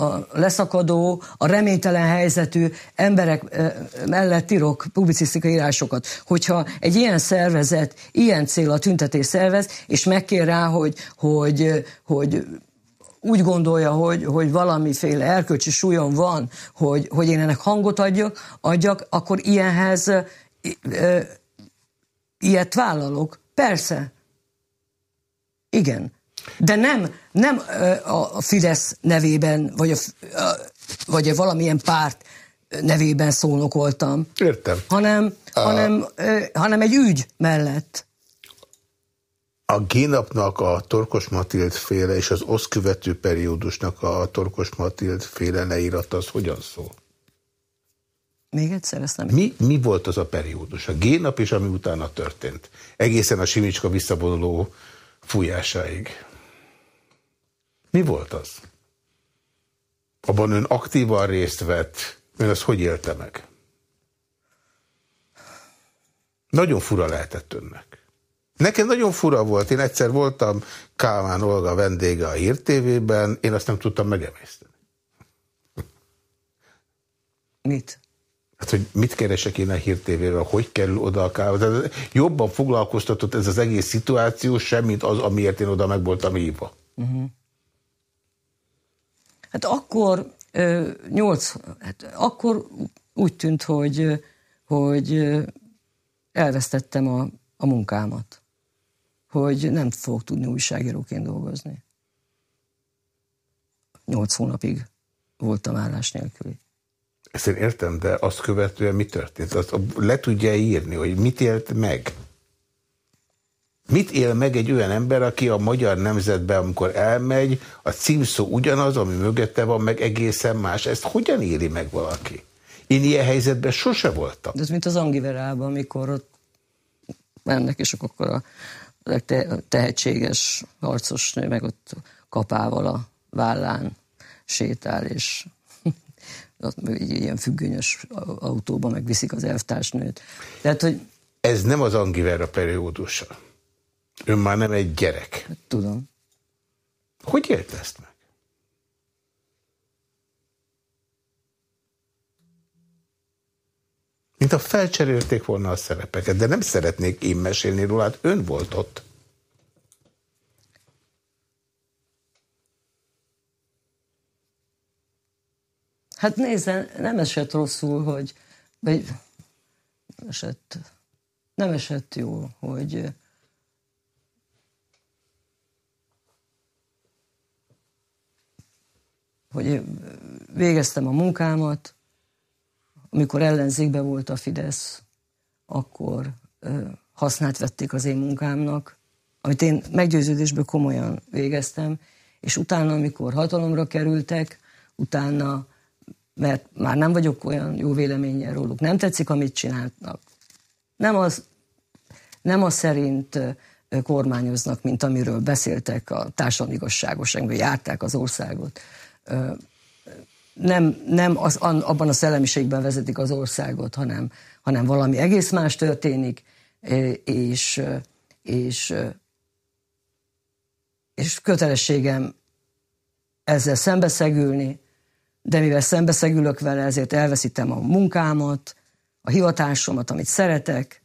a leszakadó, a reménytelen helyzetű emberek mellett írok publicisztikai írásokat. Hogyha egy ilyen szervezet ilyen cél a tüntetés szervez, és megkér rá, hogy, hogy, hogy úgy gondolja, hogy, hogy valamiféle erkölcsi súlyom van, hogy, hogy én ennek hangot adjak, adjak akkor ilyenhez ilyet vállalok. Persze. Igen. De nem, nem a Fidesz nevében, vagy, a, vagy a valamilyen párt nevében szónokoltam. Értem. Hanem, a... hanem, hanem egy ügy mellett. A Génapnak a Torkos Matild féle és az osz követő periódusnak a Torkos Matild féle leírat az hogyan szól? Még egyszer ezt nem... Mi, mi volt az a periódus? A Génap és ami utána történt? Egészen a Simicska visszavonuló fújásáig. Mi volt az? Abban ön aktívan részt vett, ön azt hogy élte meg? Nagyon fura lehetett önnek. Nekem nagyon fura volt. Én egyszer voltam Kálmán Olga vendége a Hír TV-ben, én azt nem tudtam megemészteni. Mit? Hát, hogy mit keresek én a Hír TV-vel, hogy kerül oda a Kálmán. Jobban foglalkoztatott ez az egész szituáció, semmint az, amiért én oda meg voltam hívva. Uh mhm. -huh. Hát akkor nyolc, hát akkor úgy tűnt, hogy, hogy elvesztettem a, a munkámat, hogy nem fogok tudni újságíróként dolgozni. Nyolc hónapig voltam állás nélküli. Ezt én értem, de azt követően mi történt? Azt le tudja írni, hogy mit élt meg? Mit él meg egy olyan ember, aki a magyar nemzetbe, amikor elmegy, a címszó ugyanaz, ami mögötte van, meg egészen más. Ezt hogyan éli meg valaki? Én ilyen helyzetben sose voltam. De ez mint az Angiverában, amikor ott mennek, és akkor a tehetséges harcos nő meg ott kapával a vállán sétál, és ilyen függönyös autóba megviszik az elvtársnőt. Tehát, hogy... Ez nem az Angivera periódusa. Ön már nem egy gyerek. Hát, tudom. Hogy élt ezt meg? Mint a felcserélték volna a szerepeket, de nem szeretnék én mesélni róla, hát ön volt ott. Hát nézzen, nem esett rosszul, hogy vagy esett, nem esett jó, hogy hogy végeztem a munkámat, amikor ellenzékben volt a Fidesz, akkor hasznát vették az én munkámnak, amit én meggyőződésből komolyan végeztem, és utána, amikor hatalomra kerültek, utána, mert már nem vagyok olyan jó véleménnyel róluk, nem tetszik, amit csinálnak. Nem az, nem az szerint kormányoznak, mint amiről beszéltek a társadalmi igazságosságban, járták az országot, nem, nem az, abban a szellemiségben vezetik az országot, hanem, hanem valami egész más történik, és, és, és kötelességem ezzel szembeszegülni, de mivel szembeszegülök vele, ezért elveszítem a munkámat, a hivatásomat, amit szeretek,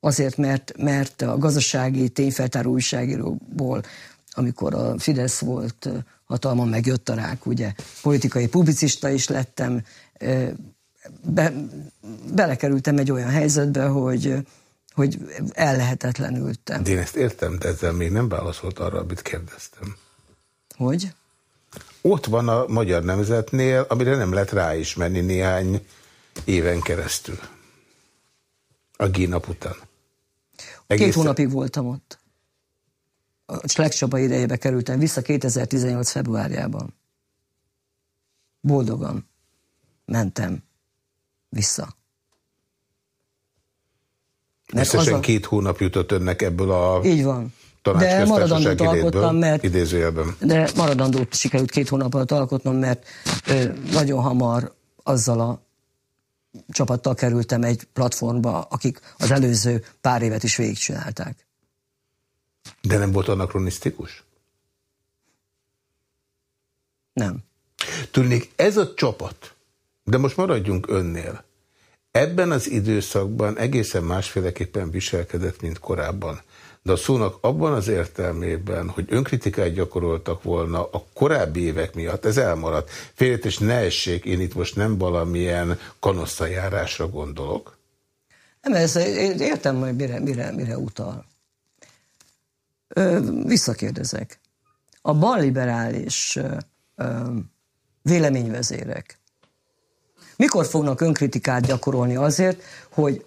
azért, mert, mert a gazdasági tényfeltáró újságíróból, amikor a Fidesz volt hatalma, megjött a rák, ugye. Politikai publicista is lettem, be, belekerültem egy olyan helyzetbe, hogy, hogy ellehetetlenültem. De én ezt értem, de ezzel még nem válaszolt arra, amit kérdeztem. Hogy? ott van a Magyar Nemzetnél, amire nem lehet ráismerni néhány éven keresztül. A G-nap után. Egészen... Két hónapig voltam ott. A legcsaba idejébe kerültem vissza 2018. februárjában. Boldogan mentem vissza. Összesen a... két hónap jutott önnek ebből a... Így van. De maradandót alkottam, mert... Idézőjelben. De maradandót sikerült két hónap alatt alkotnom, mert ö, nagyon hamar azzal a csapattal kerültem egy platformba, akik az előző pár évet is végigcsinálták. De nem volt anakronisztikus? Nem. Tudnék, ez a csapat, de most maradjunk önnél, ebben az időszakban egészen másféleképpen viselkedett, mint korábban de a szónak abban az értelmében, hogy önkritikát gyakoroltak volna a korábbi évek miatt, ez elmaradt. Félét és ne essék, én itt most nem valamilyen kanosszajárásra gondolok. Nem, ez, én értem, hogy mire, mire, mire utal. Visszakérdezek. A balliberális véleményvezérek mikor fognak önkritikát gyakorolni azért, hogy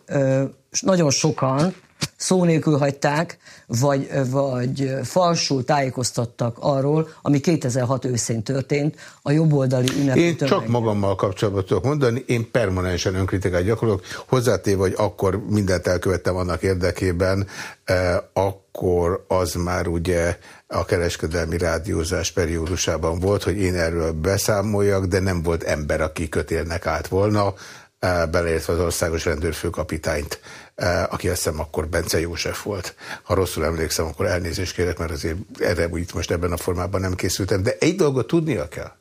nagyon sokan szó nélkül hagyták, vagy, vagy falsul tájékoztattak arról, ami 2006 őszén történt, a jobboldali ünnepi Én tömeg. csak magammal kapcsolatban tudok mondani, én permanensen önkritikát gyakorolok, hozzátéve, hogy akkor mindent elkövettem annak érdekében, eh, akkor az már ugye a kereskedelmi rádiózás periódusában volt, hogy én erről beszámoljak, de nem volt ember, aki kötélnek állt volna, eh, beleértve az országos rendőrfőkapitányt. Eh, aki azt hiszem akkor Bence József volt. Ha rosszul emlékszem, akkor elnézést kérek, mert azért erre úgy most ebben a formában nem készültem. De egy dolgot tudnia kell,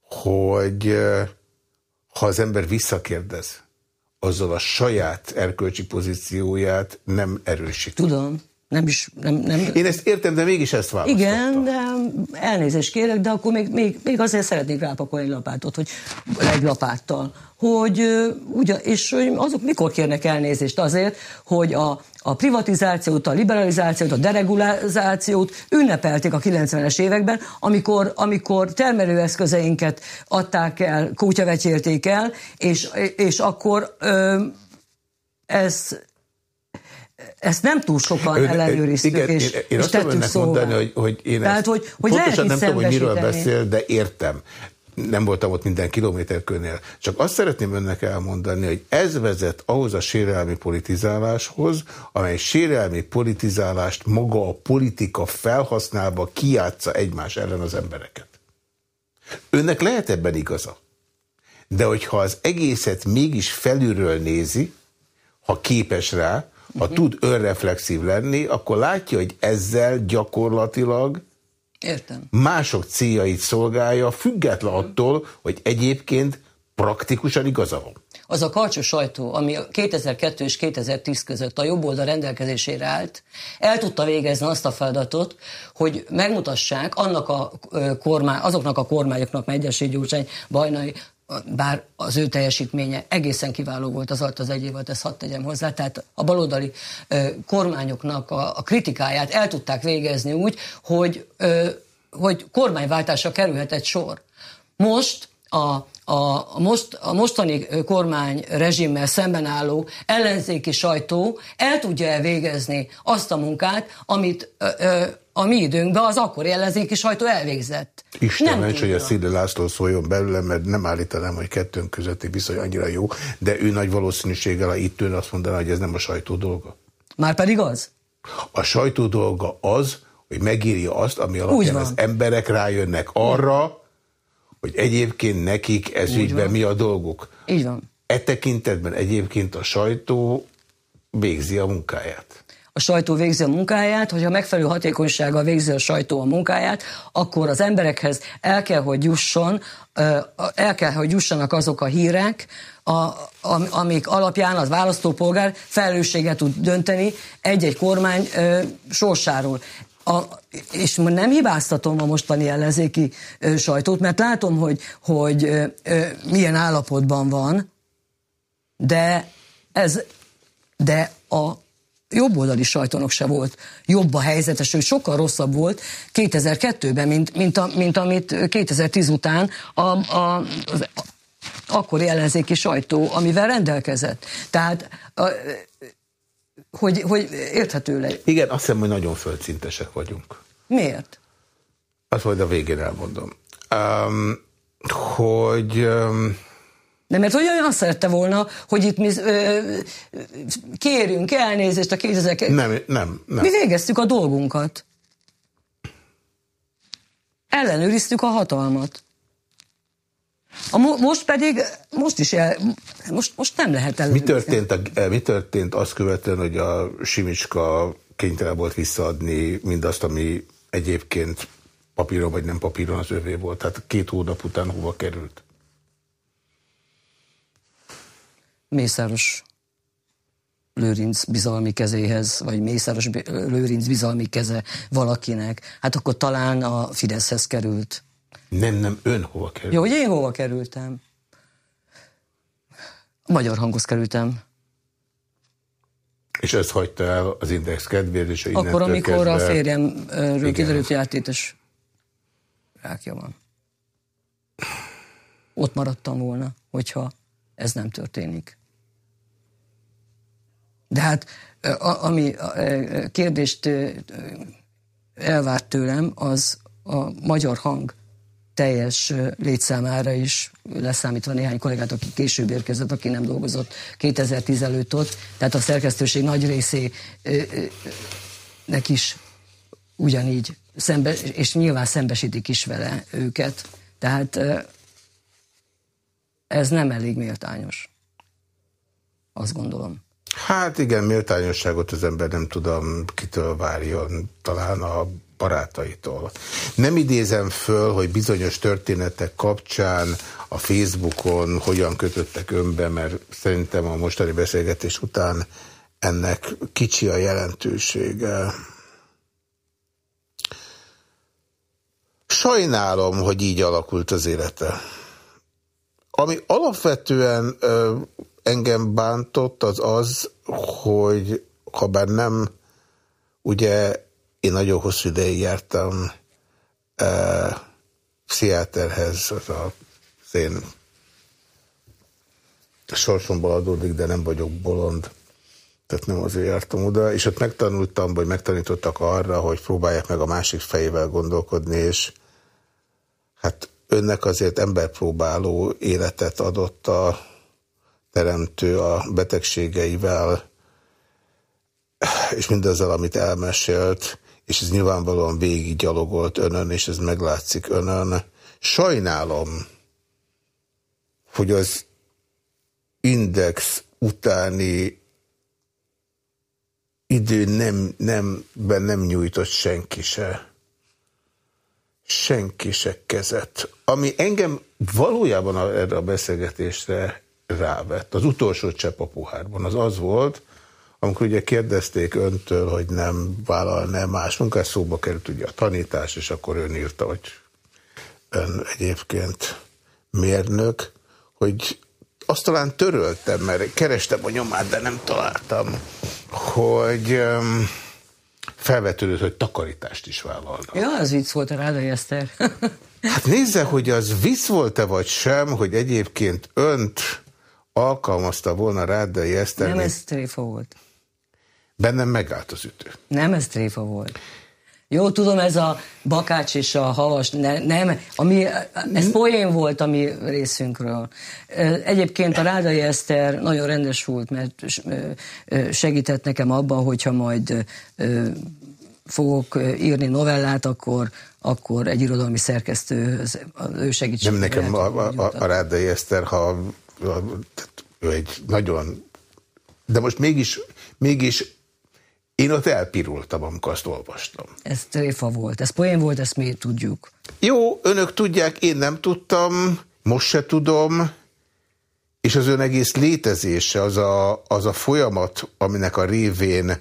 hogy eh, ha az ember visszakérdez, azzal a saját erkölcsi pozícióját nem erősíti. Tudom. Nem is, nem, nem... Én ezt értem, de mégis ezt választottam. Igen, de elnézést kérek, de akkor még, még, még azért szeretnék rápakolni lapátot, hogy egy lapáttal, hogy ugye, és hogy azok mikor kérnek elnézést azért, hogy a, a privatizációt, a liberalizációt, a deregulációt ünnepelték a 90-es években, amikor, amikor termelőeszközeinket adták el, kutyavetyérték el, és, és akkor ö, ez ezt nem túl sokan Ön, ellenőriztük, igen, és, én, én és azt tettük szóval. mondani, hogy, hogy én Tehát, ezt hogy, hogy pontosan nem tudom, hogy miről beszél, de értem. Nem voltam ott minden kilométerkőnél. Csak azt szeretném önnek elmondani, hogy ez vezet ahhoz a sérelmi politizáláshoz, amely sérelmi politizálást maga a politika felhasználva kiátsza egymás ellen az embereket. Önnek lehet ebben igaza. De hogyha az egészet mégis felülről nézi, ha képes rá, ha tud önreflexív lenni, akkor látja, hogy ezzel gyakorlatilag Értem. mások céljait szolgálja, független attól, hogy egyébként praktikusan igaza van. Az a karcsú sajtó, ami 2002 és 2010 között a jobb oldal rendelkezésére állt, el tudta végezni azt a feladatot, hogy megmutassák annak a kormány, azoknak a kormányoknak, Megyesi Gyurcsány, Bajnai, bár az ő teljesítménye egészen kiváló volt az alatt az egy év ezt hadd tegyem hozzá, tehát a baloldali ö, kormányoknak a, a kritikáját el tudták végezni úgy, hogy, ö, hogy kormányváltásra kerülhetett sor. Most a, a, most, a mostani kormány rezsimmel szemben álló ellenzéki sajtó el tudja elvégezni azt a munkát, amit ö, ö, a mi időnkben az akkori ellenzéki sajtó elvégzett. Isten ments, hogy a Szíli László szóljon belőle, mert nem állítanám, hogy kettőnk közötti viszony annyira jó, de ő nagy valószínűséggel, ha itt ön azt mondaná, hogy ez nem a sajtó dolga. Már pedig az? A sajtó dolga az, hogy megírja azt, ami alapján az emberek rájönnek arra, hogy egyébként nekik ez Úgy ügyben van. mi a dolguk. Így van. E tekintetben egyébként a sajtó végzi a munkáját a sajtó végzi a munkáját, hogyha megfelelő hatékonysággal végzi a sajtó a munkáját, akkor az emberekhez el kell, hogy jusson, el kell, hogy jussanak azok a hírek, a, amik alapján az választópolgár felelősséget tud dönteni egy-egy kormány ö, sorsáról. A, és nem hibáztatom a mostani ellenzéki sajtót, mert látom, hogy, hogy ö, ö, milyen állapotban van, de ez, de a jobboldali sajtónak se volt jobb a helyzete, sőt sokkal rosszabb volt 2002-ben, mint, mint, a, mint amit 2010 után a, a, az akkori ellenzéki sajtó, amivel rendelkezett. Tehát, a, hogy, hogy érthető le. Igen, azt hiszem, hogy nagyon földszintesek vagyunk. Miért? Azt majd a végén elmondom. Um, hogy... Um, nem, mert olyan azt szerette volna, hogy itt mi ö, kérünk elnézést a 2000... Nem, nem, nem. Mi végeztük a dolgunkat. Ellenőriztük a hatalmat. A mo most pedig, most is el, most, most nem lehet el. Mi történt, a, mi történt azt követően, hogy a Simicska kénytelen volt visszaadni mindazt, ami egyébként papíron vagy nem papíron az övé volt? Tehát két hónap után hova került? Mészáros Lőrinc bizalmi kezéhez, vagy Mészáros Lőrinc bizalmi keze valakinek, hát akkor talán a Fideszhez került. Nem, nem, ön hova került? Jó, hogy én hova kerültem? A magyar hanghoz kerültem. És ezt hagyta el az Index kedvéért, és Akkor, amikor kezdve... a férjemről kiderült, hogy átétes rákja van. Ott maradtam volna, hogyha ez nem történik. De hát, ami a kérdést elvárt tőlem, az a magyar hang teljes létszámára is, leszámítva néhány kollégát, aki később érkezett, aki nem dolgozott 2010 előtt ott, tehát a szerkesztőség nagy részének is ugyanígy szembe, és nyilván szembesítik is vele őket. Tehát ez nem elég méltányos. Azt gondolom. Hát igen, méltányosságot az ember nem tudom, kitől várjon, talán a barátaitól. Nem idézem föl, hogy bizonyos történetek kapcsán a Facebookon hogyan kötöttek önbe, mert szerintem a mostani beszélgetés után ennek kicsi a jelentősége. Sajnálom, hogy így alakult az élete. Ami alapvetően engem bántott, az az, hogy ha bár nem, ugye én nagyon hosszú ideig jártam ö, pszichiáterhez, az a, az én sorsomból adódik, de nem vagyok bolond, tehát nem azért jártam oda, és ott megtanultam, vagy megtanítottak arra, hogy próbálják meg a másik fejével gondolkodni, és hát önnek azért emberpróbáló életet adott a teremtő a betegségeivel, és mindazzal, amit elmesélt, és ez nyilvánvalóan végig gyalogolt önön, és ez meglátszik önön. Sajnálom, hogy az index utáni idő nem, nem, nem nyújtott senki se senki se kezet. Ami engem valójában erre a beszélgetésre rávett, az utolsó csepp a puhárban, az az volt, amikor ugye kérdezték öntől, hogy nem vállal-e más munkás, szóba került ugye a tanítás, és akkor ön írta, hogy ön egyébként mérnök, hogy azt talán töröltem, mert kerestem a nyomát, de nem találtam, hogy... Um, felvetődött, hogy takarítást is vállalna. Ja, az vicc volt a Rádai Eszter. hát nézze, hogy az vicc volt-e vagy sem, hogy egyébként önt alkalmazta volna Rádai Eszter. Nem, ez tréfa volt. Bennem megállt az ütő. Nem, ez tréfa volt. Jó, tudom, ez a bakács és a havas, ne, nem, ami, ez poén volt a mi részünkről. Egyébként a Rádai Eszter nagyon rendes volt, mert segített nekem abban, hogyha majd fogok írni novellát, akkor, akkor egy irodalmi szerkesztő, ő segítség. Nem nekem a, a, a, a Rádai Eszter, ha ő egy nagyon, de most mégis, mégis én ott elpirultam, amikor azt olvastam. Ez tréfa volt, ez poén volt, ezt mi tudjuk. Jó, önök tudják, én nem tudtam, most se tudom, és az ön egész létezése, az a, az a folyamat, aminek a révén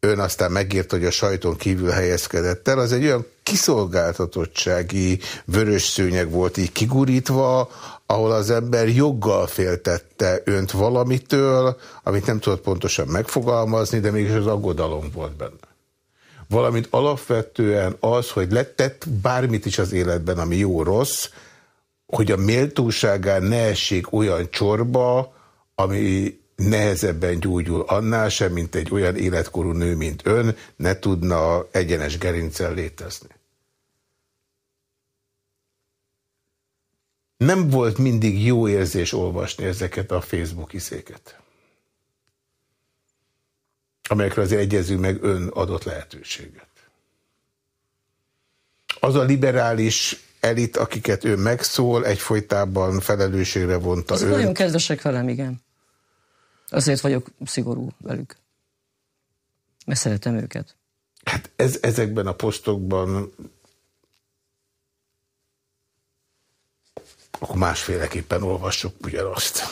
ön aztán megírta, hogy a sajton kívül helyezkedett el, az egy olyan kiszolgáltatottsági vörös szőnyeg volt így kigurítva, ahol az ember joggal féltette önt valamitől, amit nem tudott pontosan megfogalmazni, de mégis az aggodalom volt benne. Valamint alapvetően az, hogy lettett bármit is az életben, ami jó-rossz, hogy a méltóságán ne essék olyan csorba, ami nehezebben gyógyul annál sem, mint egy olyan életkorú nő, mint ön, ne tudna egyenes gerincel létezni. Nem volt mindig jó érzés olvasni ezeket a Facebook iszéket, amelyekre azért egyezünk meg ön adott lehetőséget. Az a liberális elit, akiket ő megszól, egyfolytában felelősségre vonta Azok nagyon kedvesek velem, igen. Azért vagyok szigorú velük. Mert szeretem őket. Hát ez, ezekben a posztokban akkor másféleképpen olvassuk ugyanazt.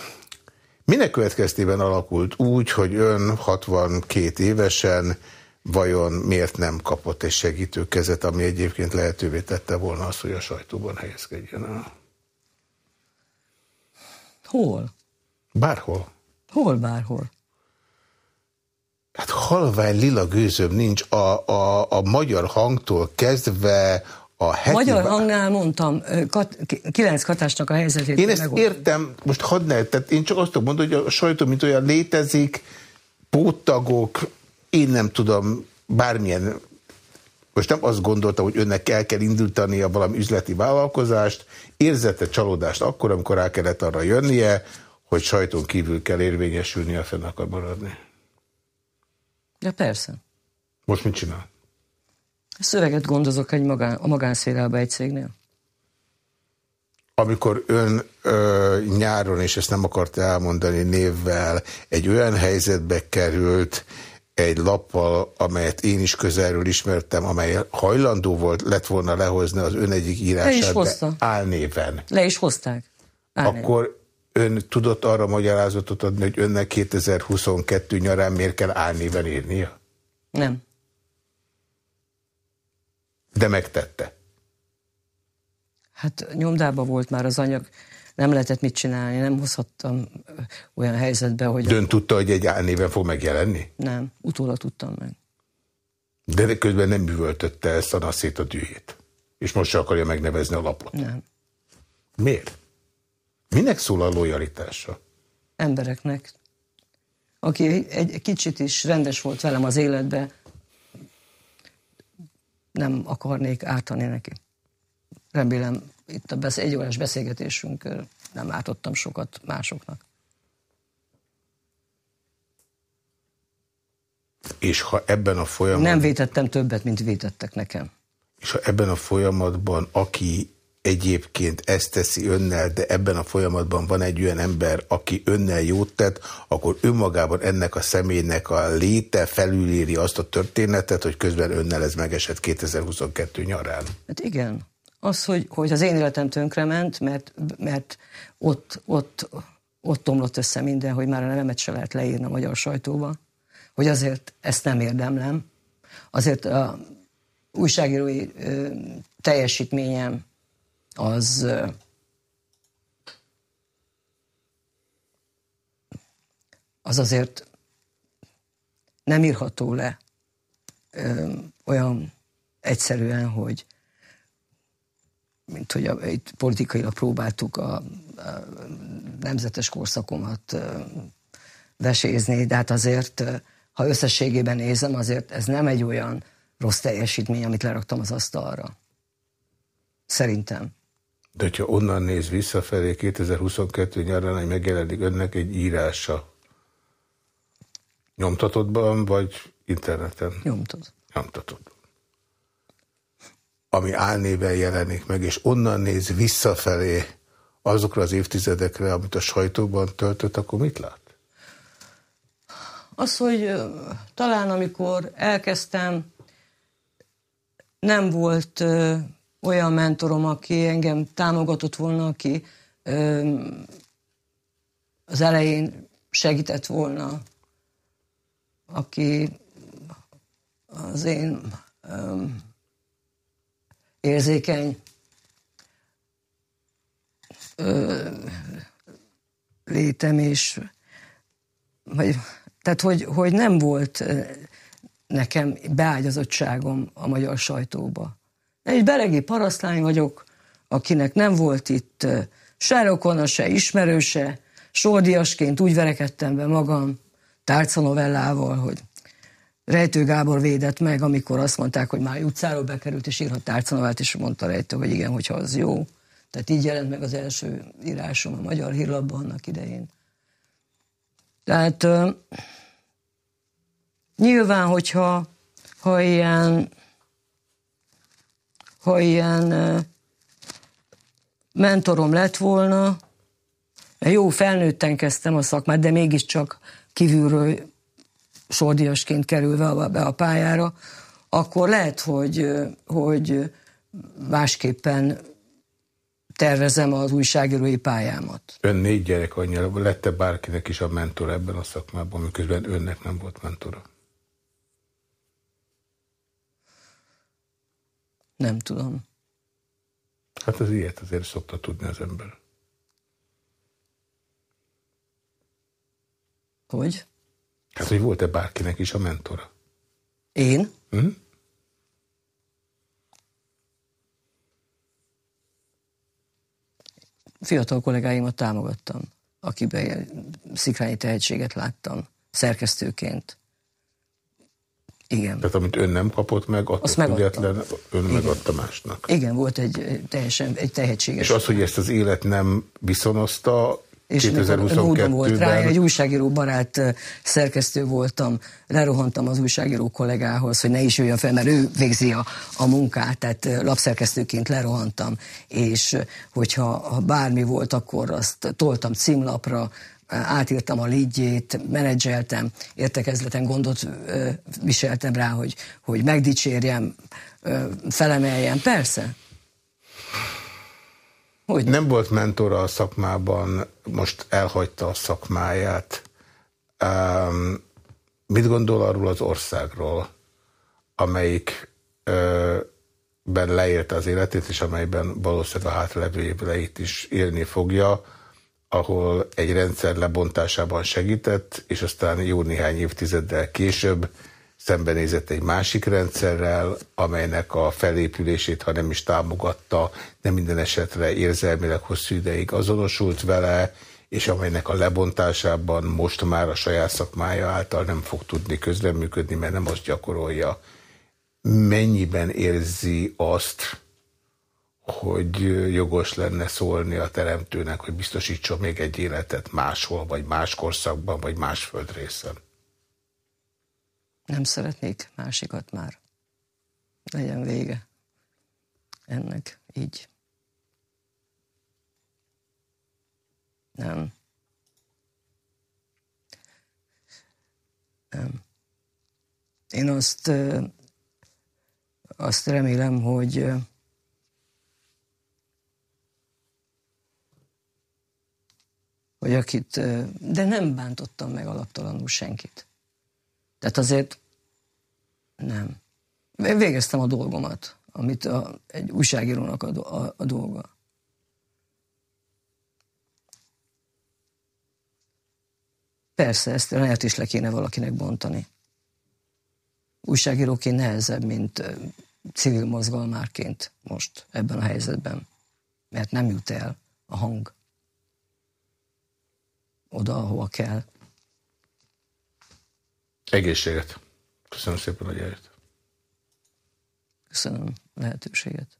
Minek következtében alakult úgy, hogy ön 62 évesen vajon miért nem kapott egy segítőkezet, ami egyébként lehetővé tette volna azt, hogy a sajtóban helyezkedjen el? Hol? Bárhol. Hol bárhol? Hát halvány lila gőzöm nincs a, a, a magyar hangtól kezdve a heti... Magyar hangnál mondtam, kat, kilenc katásnak a helyzetét. Én ezt megoldani. értem, most hadd ne, tehát én csak azt mondani, hogy a sajtó, mint olyan létezik, póttagok, én nem tudom, bármilyen most nem azt gondolta, hogy önnek el kell indítania valami üzleti vállalkozást, érzette csalódást akkor, amikor rá kellett arra jönnie, hogy sajton kívül kell érvényesülnie, fenn akar maradni. De persze. Most mit csinál? Szöveget gondozok egy magán, a magánszférába egy cégnél. Amikor ön ö, nyáron, és ezt nem akarta elmondani névvel, egy olyan helyzetbe került, egy lappal, amelyet én is közelről ismertem, amely hajlandó volt, lett volna lehozni az ön egyik írását, de álnéven. Le is hozták. Álnéven. Akkor ön tudott arra magyarázatot adni, hogy önnek 2022 nyarán miért kell álnéven írnia? Nem. De megtette. Hát nyomdában volt már az anyag, nem lehetett mit csinálni, nem hozhattam olyan helyzetbe, hogy... Dön tudta, hogy egy álnéven fog megjelenni? Nem, utólag tudtam meg. De közben nem művöltötte ezt a naszét a dühét. És most se akarja megnevezni a lapot. Nem. Miért? Minek szól a lojalitása? Embereknek. Aki egy kicsit is rendes volt velem az életbe, nem akarnék ártani neki. Remélem, itt a besz egy órás beszélgetésünk nem ártottam sokat másoknak. És ha ebben a folyamatban... Nem vétettem többet, mint vétettek nekem. És ha ebben a folyamatban, aki egyébként ezt teszi önnel, de ebben a folyamatban van egy olyan ember, aki önnel jót tett, akkor önmagában ennek a személynek a léte felüléri azt a történetet, hogy közben önnel ez megesett 2022 nyarán. Hát igen. Az, hogy, hogy az én életem tönkrement, mert, mert ott, ott, ott omlott össze minden, hogy már a nevemet se lehet leírni a magyar sajtóba, hogy azért ezt nem érdemlem. Azért a újságírói ö, teljesítményem az az azért nem írható le ö, olyan egyszerűen, hogy mint hogy a, itt politikailag próbáltuk a, a nemzetes korszakomat vesézni, de hát azért, ha összességében nézem, azért ez nem egy olyan rossz teljesítmény, amit leraktam az asztalra. Szerintem. De hogyha onnan néz visszafelé 2022 nyarán, hogy megjelenik önnek egy írása, nyomtatottban vagy interneten? Nyomtat. Nyomtatott. Ami álnéven jelenik meg, és onnan néz visszafelé azokra az évtizedekre, amit a sajtóban töltött, akkor mit lát? Az, hogy talán amikor elkezdtem, nem volt olyan mentorom, aki engem támogatott volna, aki ö, az elején segített volna, aki az én um, érzékeny ö, létem, és vagy, tehát, hogy, hogy nem volt nekem beágyazottságom a magyar sajtóba. Egy beregi parasztlány vagyok, akinek nem volt itt se rokona, se ismerőse, sordiasként úgy verekedtem be magam tárcanovellával, hogy Rejtő Gábor védett meg, amikor azt mondták, hogy már utcáról bekerült, és írhat tárcanovát, és mondta Rejtő, hogy igen, hogyha az jó. Tehát így jelent meg az első írásom a Magyar Hírlapban annak idején. Tehát nyilván, hogyha ha ilyen, ha ilyen mentorom lett volna, jó, felnőtten kezdtem a szakmát, de mégiscsak kívülről sordiasként kerülve be a pályára, akkor lehet, hogy, hogy másképpen tervezem az újságírói pályámat. Ön négy gyerek annyira, lette bárkinek is a mentor ebben a szakmában, miközben önnek nem volt mentora? Nem tudom. Hát az ilyet azért szokta tudni az ember. Hogy? Hát, hogy volt-e bárkinek is a mentora? Én? Hm? Fiatal kollégáimat támogattam, akiben szikrányi tehetséget láttam, szerkesztőként. Igen. Tehát amit ön nem kapott meg, attól független ön Igen. megadta másnak. Igen, volt egy teljesen egy tehetséges. És az, hogy ezt az élet nem viszonozta, és módon volt rá, egy újságíró barát szerkesztő voltam, lerohantam az újságíró kollégához, hogy ne is jöjjön fel, mert ő végzi a, a munkát, tehát lapszerkesztőként lerohantam, és hogyha ha bármi volt, akkor azt toltam címlapra, átírtam a lidjét, menedzseltem, értekezleten gondot viseltem rá, hogy, hogy megdicsérjem, felemeljem, persze. Hogy? Nem volt mentora a szakmában, most elhagyta a szakmáját. Um, mit gondol arról az országról, amelyik uh, ben leérte az életét, és amelyben valószínűleg a hátralevő éveit is élni fogja, ahol egy rendszer lebontásában segített, és aztán jó néhány évtizeddel később szembenézett egy másik rendszerrel, amelynek a felépülését, ha nem is támogatta, de minden esetre érzelmileg hosszú ideig azonosult vele, és amelynek a lebontásában most már a saját szakmája által nem fog tudni közreműködni, mert nem azt gyakorolja. Mennyiben érzi azt, hogy jogos lenne szólni a teremtőnek, hogy biztosítson még egy életet máshol, vagy más korszakban, vagy más földrészen? Nem szeretnék másikat már. Legyen vége ennek így. Nem. Nem. Én azt, azt remélem, hogy hogy akit, de nem bántottam meg alaptalanul senkit. Tehát azért nem. Végeztem a dolgomat, amit a, egy újságírónak a, a, a dolga. Persze, ezt lehet is le kéne valakinek bontani. Újságíróként nehezebb, mint civil mozgalmárként most ebben a helyzetben. Mert nem jut el a hang oda, ahova kell. Egészséget. Köszönöm szépen, hogy eljött. Köszönöm lehetőséget.